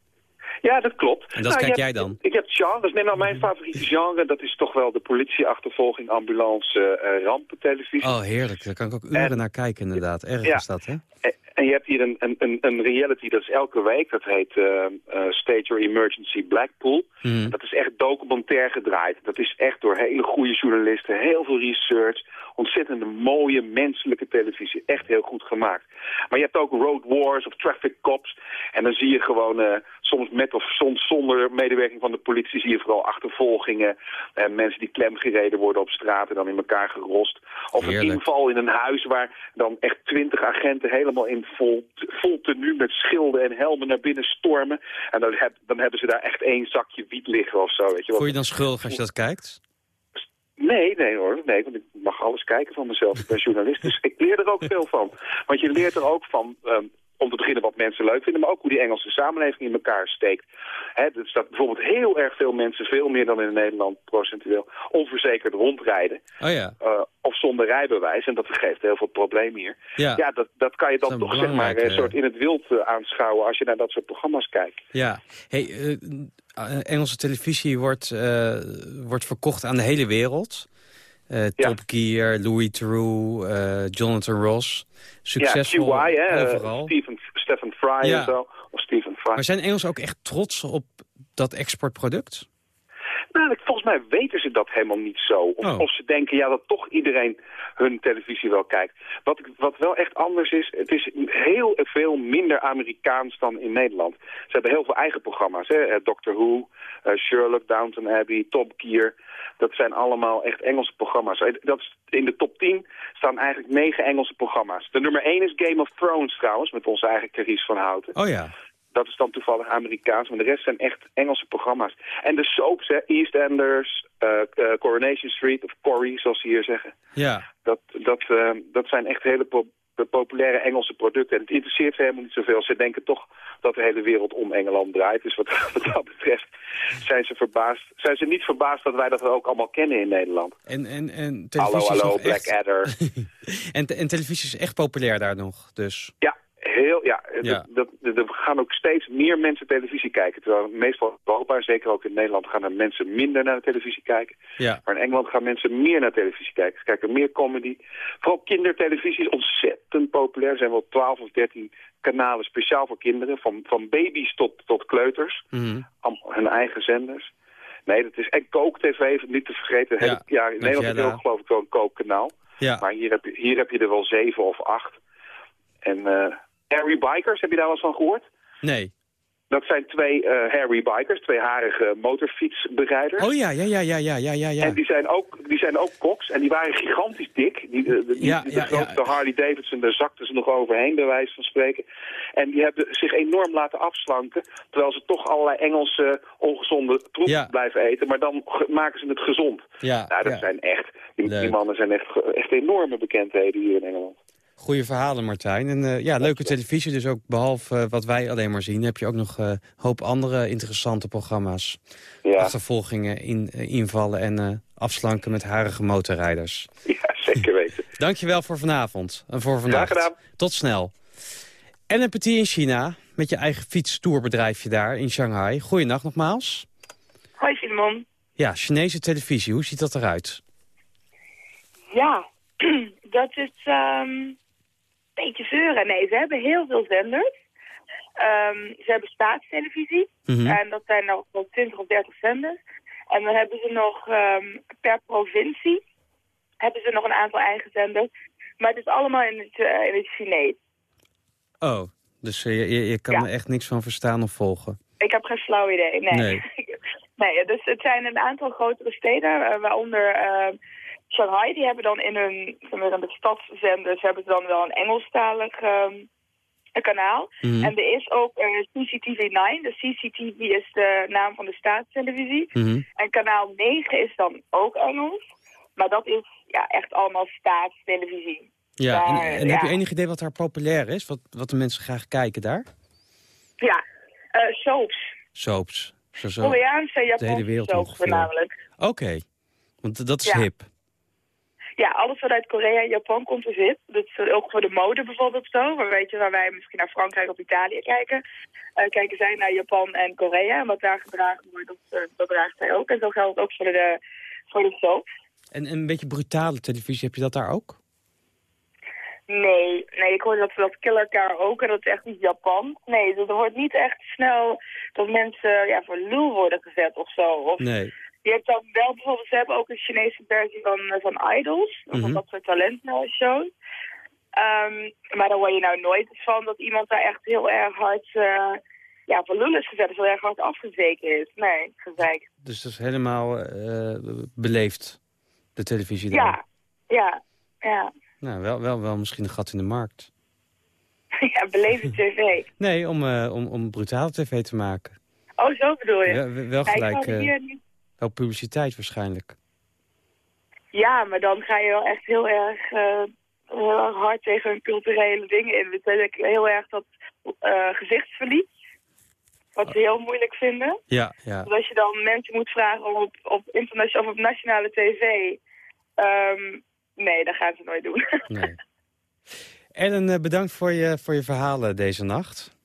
Ja, dat klopt. En dat nou, kijk jij dan? Ik heb genres. Neem nou mijn favoriete genre. Dat is toch wel de politieachtervolging, ambulance, uh, rampentelevisie. Oh, heerlijk. Daar kan ik ook uren en, naar kijken inderdaad. Erg ja, is dat, hè? En, En je hebt hier een, een, een, reality, dat is elke week. Dat heet eh, eh, State Your Emergency Blackpool. Mhm. Dat is echt documentair gedraaid. Dat is echt door hele goede journalisten, heel veel research. Ontzettende mooie menselijke televisie. Echt heel goed gemaakt. Maar je hebt ook Road Wars of Traffic Cops. En dan zie je gewoon, eh, soms met of soms zonder medewerking van de politie... zie je vooral achtervolgingen. En mensen die klemgereden worden op straat en dan in elkaar gerost. Of een inval in een huis waar dan echt twintig agenten helemaal in vol, vol tenue met schilden en helmen naar binnen stormen. En dan, heb, dan hebben ze daar echt één zakje wiet liggen of zo. Weet je, Voel je dan schuldig als je dat kijkt? Nee, nee hoor. Nee, want ik mag alles kijken van mezelf. Ik ben journalist, dus ik leer er ook veel van. Want je leert er ook van, ehm, om te beginnen wat mensen leuk vinden... maar ook hoe die Engelse samenleving in elkaar steekt. Hè, er staat bijvoorbeeld heel erg veel mensen, veel meer dan in Nederland procentueel... onverzekerd rondrijden. Oh ja. eh, of zonder rijbewijs. En dat geeft heel veel problemen hier. Ja. dat, dat kan je dan Dat toch zeg maar een soort in het wild eh, aanschouwen... als je naar dat soort programma's kijkt. Ja. Hey, eh, Engelse televisie wordt, eh, wordt verkocht aan de hele wereld. Eh, Top Gear, Louis Theroux, eh, Jonathan Ross. Succesvol ja, QI, hè, overal. Stephen, Stephen Fry Ja. en zo. Of Stephen Fry. Maar zijn Engelsen ook echt trots op dat exportproduct? Nou, volgens mij weten ze dat helemaal niet zo. Of, Oh. of ze denken ja, dat toch iedereen hun televisie wel kijkt. Wat, wat wel echt anders is, het is heel veel minder Amerikaans dan in Nederland. Ze hebben heel veel eigen programma's. Hè? Eh, Doctor Who, eh, Sherlock, Downton Abbey, Top Gear. Dat zijn allemaal echt Engelse programma's. Eh, Dat is, in de top 10 staan eigenlijk negen Engelse programma's. De nummer 1 is Game of Thrones trouwens, met onze eigen Carice van Houten. Oh ja. Dat is dan toevallig Amerikaans, maar de rest zijn echt Engelse programma's. En de soaps, hè, EastEnders, eh, eh, Coronation Street, of Corrie, zoals ze hier zeggen. Ja. Dat, dat, eh, dat zijn echt hele populaire Engelse producten. En het interesseert ze helemaal niet zoveel. Ze denken toch dat de hele wereld om Engeland draait. Dus wat, wat dat betreft zijn ze, verbaasd, zijn ze niet verbaasd dat wij dat ook allemaal kennen in Nederland. En, en, en Hallo, televisie is hallo, nog echt- Blackadder. en, en televisie is echt populair daar nog, dus. Ja, heel, ja. Ja. Dat, dat, er gaan ook steeds meer mensen televisie kijken. Terwijl meestal in Europa, zeker ook in Nederland, gaan er mensen minder naar de televisie kijken. Ja. Maar in Engeland gaan mensen meer naar televisie kijken. Ze kijken meer comedy. Vooral kindertelevisie is ontzettend populair. Er zijn wel 12 of 13 kanalen speciaal voor kinderen. Van, van baby's tot, tot kleuters. Mhm. Allemaal hun eigen zenders. Nee, dat is... En Coke TV, niet te vergeten. Ja, Ja, ja in Nederland heb je ook geloof ik wel een Coke-kanaal. Ja. Maar hier heb, je, hier heb je er wel zeven of acht. En eh Harry Bikers, heb je daar wel eens van gehoord? Nee. Dat zijn twee eh Harry Bikers, twee harige motorfietsbegeleiders. Oh ja, ja, ja, ja, ja, ja, ja. En die zijn, ook, die zijn ook koks en die waren gigantisch dik. Die, de, de, die- Ja, de ja, Harley Davidson, daar zakten ze nog overheen, bij wijze van spreken. En die hebben zich enorm laten afslanken, terwijl ze toch allerlei Engelse ongezonde troep blijven eten. Maar dan maken ze het gezond. Ja, nou, dat zijn echt, die, die mannen zijn echt, echt enorme bekendheden hier in Engeland. Goeie verhalen, Martijn. En eh, ja, leuke televisie. Dus ook behalve eh, wat wij alleen maar zien... heb je ook nog een hoop andere interessante programma's. Ja. Achtervolgingen, in, eh, invallen en eh, afslanken met harige motorrijders. Ja, zeker weten. Dankjewel voor vanavond en voor vandaag. Graag gedaan. Tot snel. En een petit in China, met je eigen fietstoerbedrijfje daar in Shanghai. Goeienacht nogmaals. Hoi Simon. Ja, Chinese televisie, hoe ziet dat eruit? Ja, dat is ehm, beetje zeuren. Nee, ze hebben heel veel zenders. Ehm, ze hebben staatstelevisie. Mhm. En dat zijn nog wel 20 of 30 zenders. En dan hebben ze nog ehm, per provincie hebben ze nog een aantal eigen zenders. Maar het is allemaal in het, eh, in het Chinees. Oh, dus eh, je, je, je kan Ja. er echt niks van verstaan of volgen. Ik heb geen flauw idee, nee. Nee. Nee, dus het zijn een aantal grotere steden, eh, waaronder eh, Shanghai. Die hebben dan in hun, in de stadszenders hebben ze dan wel een Engelstalig ehm, een kanaal. Mhm. En er is ook eh, CCTV 9. De CCTV is de naam van de staatstelevisie. Mhm. En kanaal 9 is dan ook Engels. Maar dat is ja, echt allemaal staatstelevisie. Ja, en, Daar, en ja. heb je enig idee wat daar populair is? Wat, wat de mensen graag kijken daar? Ja, eh, soaps. Soaps. Zo, zo. Koreaanse en de hele Japanse wereld soaps voornamelijk. Oké, want dat is Ja. hip. Ja, alles wat uit Korea en Japan komt is hip. Dat is ook voor de mode bijvoorbeeld zo. Waar, weet je, waar wij misschien naar Frankrijk of Italië kijken. eh, kijken zij naar Japan en Korea. En wat daar gedragen wordt, dat, eh, dat draagt zij ook. En zo geldt het ook voor de, voor de soaps. En, en een beetje brutale televisie, heb je dat daar ook? Nee, nee, ik hoor dat dat Killer Car ook en dat is echt niet Japan. Nee, er wordt niet echt snel dat mensen ja, voor lul worden gezet of zo. Of, Nee. Je hebt dan wel bijvoorbeeld, ze hebben ook een Chinese versie van, eh, van Idols, of Mhm. dat soort talentshows. Ehm maar dan hoor je nou nooit van dat iemand daar echt heel erg hard eh, ja, voor lul is gezet, of heel erg hard afgezeken is. Nee, gezeik. Dus dat is helemaal eh, beleefd, de televisie daar. Ja, ja, ja. Nou, wel, wel, wel misschien een gat in de markt. ja, beleefde tv. Nee, om, eh, om, om brutale tv te maken. Oh, zo bedoel je? Wel, Ja, ik wel publiciteit waarschijnlijk. Ja, maar dan ga je wel echt heel erg, eh, heel erg hard tegen hun culturele dingen in. Dus ik heel erg dat eh, gezichtsverlies, wat ze heel moeilijk vinden. Ja, ja. Als je dan mensen moet vragen om op, op, internationale, of op nationale tv, ehm, nee, dat gaan ze nooit doen. Nee. Ellen, eh, bedankt voor je, voor je verhalen deze nacht.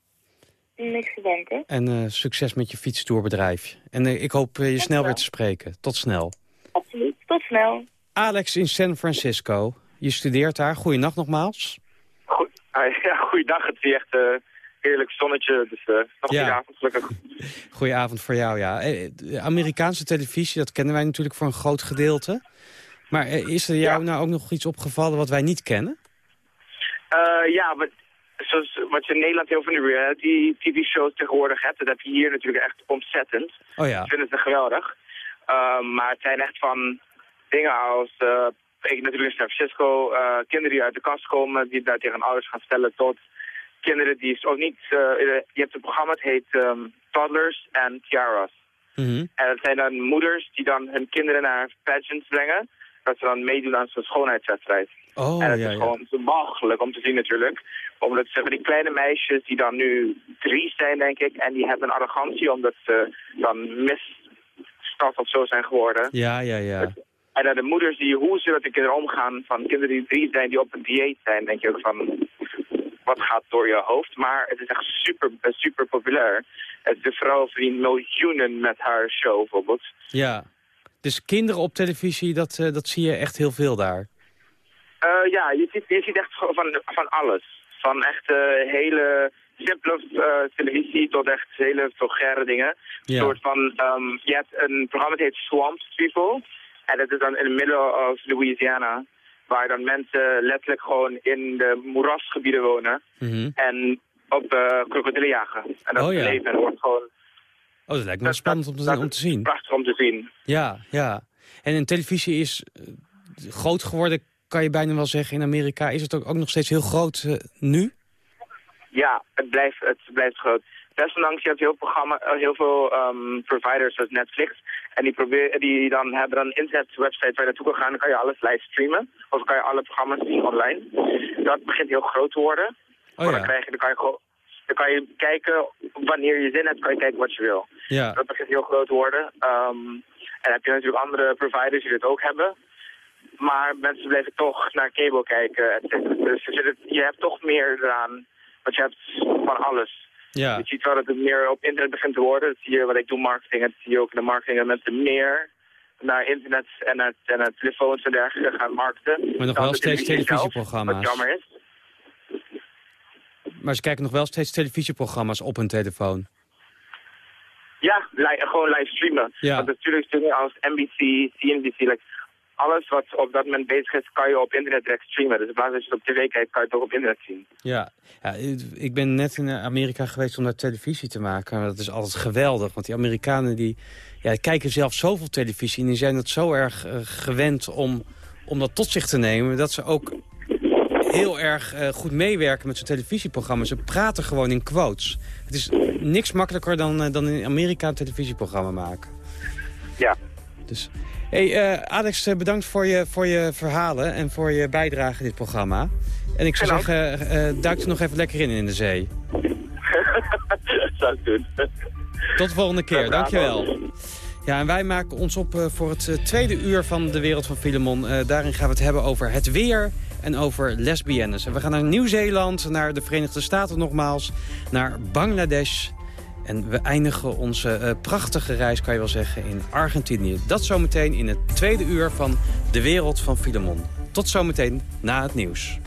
Niks te danken. En eh, succes met je fietstoerbedrijf. En eh, ik hoop eh, je snel weer te spreken. Tot snel. Absoluut. Tot snel. Alex in San Francisco. Je studeert daar. Goeienacht nogmaals. Ah, ja, goeiedag. Het is hier echt eh heerlijk zonnetje. Dus eh nog een Ja. goede avond, gelukkig. Goedenavond voor jou, ja. Eh, de Amerikaanse televisie, dat kennen wij natuurlijk voor een groot gedeelte. Maar is er jou nou ook nog iets opgevallen wat wij niet kennen? Eh, ja, wat, zoals, wat je in Nederland heel veel van de reality tv-shows tegenwoordig hebt, dat heb je hier natuurlijk echt ontzettend. Oh ja. Ik vind het geweldig. Eh, maar het zijn echt van dingen als, eh, ik natuurlijk in San Francisco, eh, kinderen die uit de kast komen, die daar tegen ouders gaan stellen, tot kinderen die ook niet, eh, je hebt een programma, het heet ehm, Toddlers and Tiaras. Mhm. En dat zijn dan moeders die dan hun kinderen naar pageants brengen, dat ze dan meedoen aan zo'n schoonheidswedstrijd. Oh, en het ja, is ja. gewoon zo belachelijk om te zien natuurlijk. Omdat ze die kleine meisjes die dan nu drie zijn, denk ik, en die hebben een arrogantie omdat ze dan misstad of zo zijn geworden. Ja, ja, ja. En dan de moeders die, hoe ze met de kinderen omgaan, van kinderen die drie zijn, die op een dieet zijn, denk je ook van, wat gaat door je hoofd? Maar het is echt super, super populair. De vrouw verdient miljoenen met haar show bijvoorbeeld. Ja. Dus kinderen op televisie, dat, eh, dat zie je echt heel veel daar. Eh, ja, je ziet, je ziet echt van, van alles. Van echt eh, hele simpele eh, televisie tot echt hele vulgaire dingen. Ja. Een soort van, ehm, je hebt een programma dat heet Swamp People. En dat is dan in the middle of Louisiana. Waar dan mensen letterlijk gewoon in de moerasgebieden wonen. Mhm. En op krokodillen jagen. En dat Oh, ja. leven en wordt gewoon Oh, dat lijkt me spannend om te, om te zien. prachtig om te zien. Ja, ja. En een televisie is groot geworden, kan je bijna wel zeggen, in Amerika. Is het ook, ook nog steeds heel groot eh, nu? Ja, het blijft, het blijft groot. Desondanks, je hebt heel, programma, eh, heel veel ehm, providers zoals Netflix. En die, probeer, die dan hebben dan een internetwebsite waar je naartoe kan gaan. Dan kan je alles live streamen. Of kan je alle programma's zien online. Dat begint heel groot te worden. Oh ja. dan, krijg je, dan, kan je gewoon, dan kan je kijken, wanneer je zin hebt, kan je kijken wat je wil. Ja. Dat begint heel groot te worden. Ehm, en dan heb je natuurlijk andere providers die dit ook hebben. Maar mensen blijven toch naar cable kijken. Dus je, hebt toch meer eraan. Want je hebt van alles. Ja. Je ziet wel dat het meer op internet begint te worden. Dat zie je wat ik doe marketing. Dat zie je ook in de marketing. Dat mensen meer naar internet en naar, en naar telefoons en dergelijke gaan markten. Maar nog dan wel steeds televisie zelf, televisieprogramma's. Wat jammer is. Maar ze kijken nog wel steeds televisieprogramma's op hun telefoon. Ja, li- gewoon live streamen. Ja. Want natuurlijk als NBC, CNBC, like, alles wat op dat moment bezig is, kan je op internet direct streamen. Dus in plaats van dat je het op tv kijkt, kan je het ook op internet zien. Ja. ja, ik ben net in Amerika geweest om daar televisie te maken. Maar dat is altijd geweldig, want die Amerikanen die, ja, kijken zelf zoveel televisie... en die zijn het zo erg eh, gewend om, om dat tot zich te nemen... dat ze ook heel erg eh, goed meewerken met zo'n televisieprogramma. Ze praten gewoon in quotes. Het is niks makkelijker dan, eh, dan in Amerika een televisieprogramma maken. Ja. Dus, hey, eh, Alex, eh, bedankt voor je, voor je verhalen en voor je bijdrage in dit programma. En ik zou zeggen, eh, duik er nog even lekker in in de zee. Zou ik doen. Tot de volgende keer, dankjewel. Ja, en wij maken ons op voor het tweede uur van de wereld van Filemon. Daarin gaan we het hebben over het weer en over lesbiennes. En we gaan naar Nieuw-Zeeland, naar de Verenigde Staten nogmaals, naar Bangladesh. En we eindigen onze eh, prachtige reis, kan je wel zeggen, in Argentinië. Dat zometeen in het tweede uur van de wereld van Filemon. Tot zometeen na het nieuws.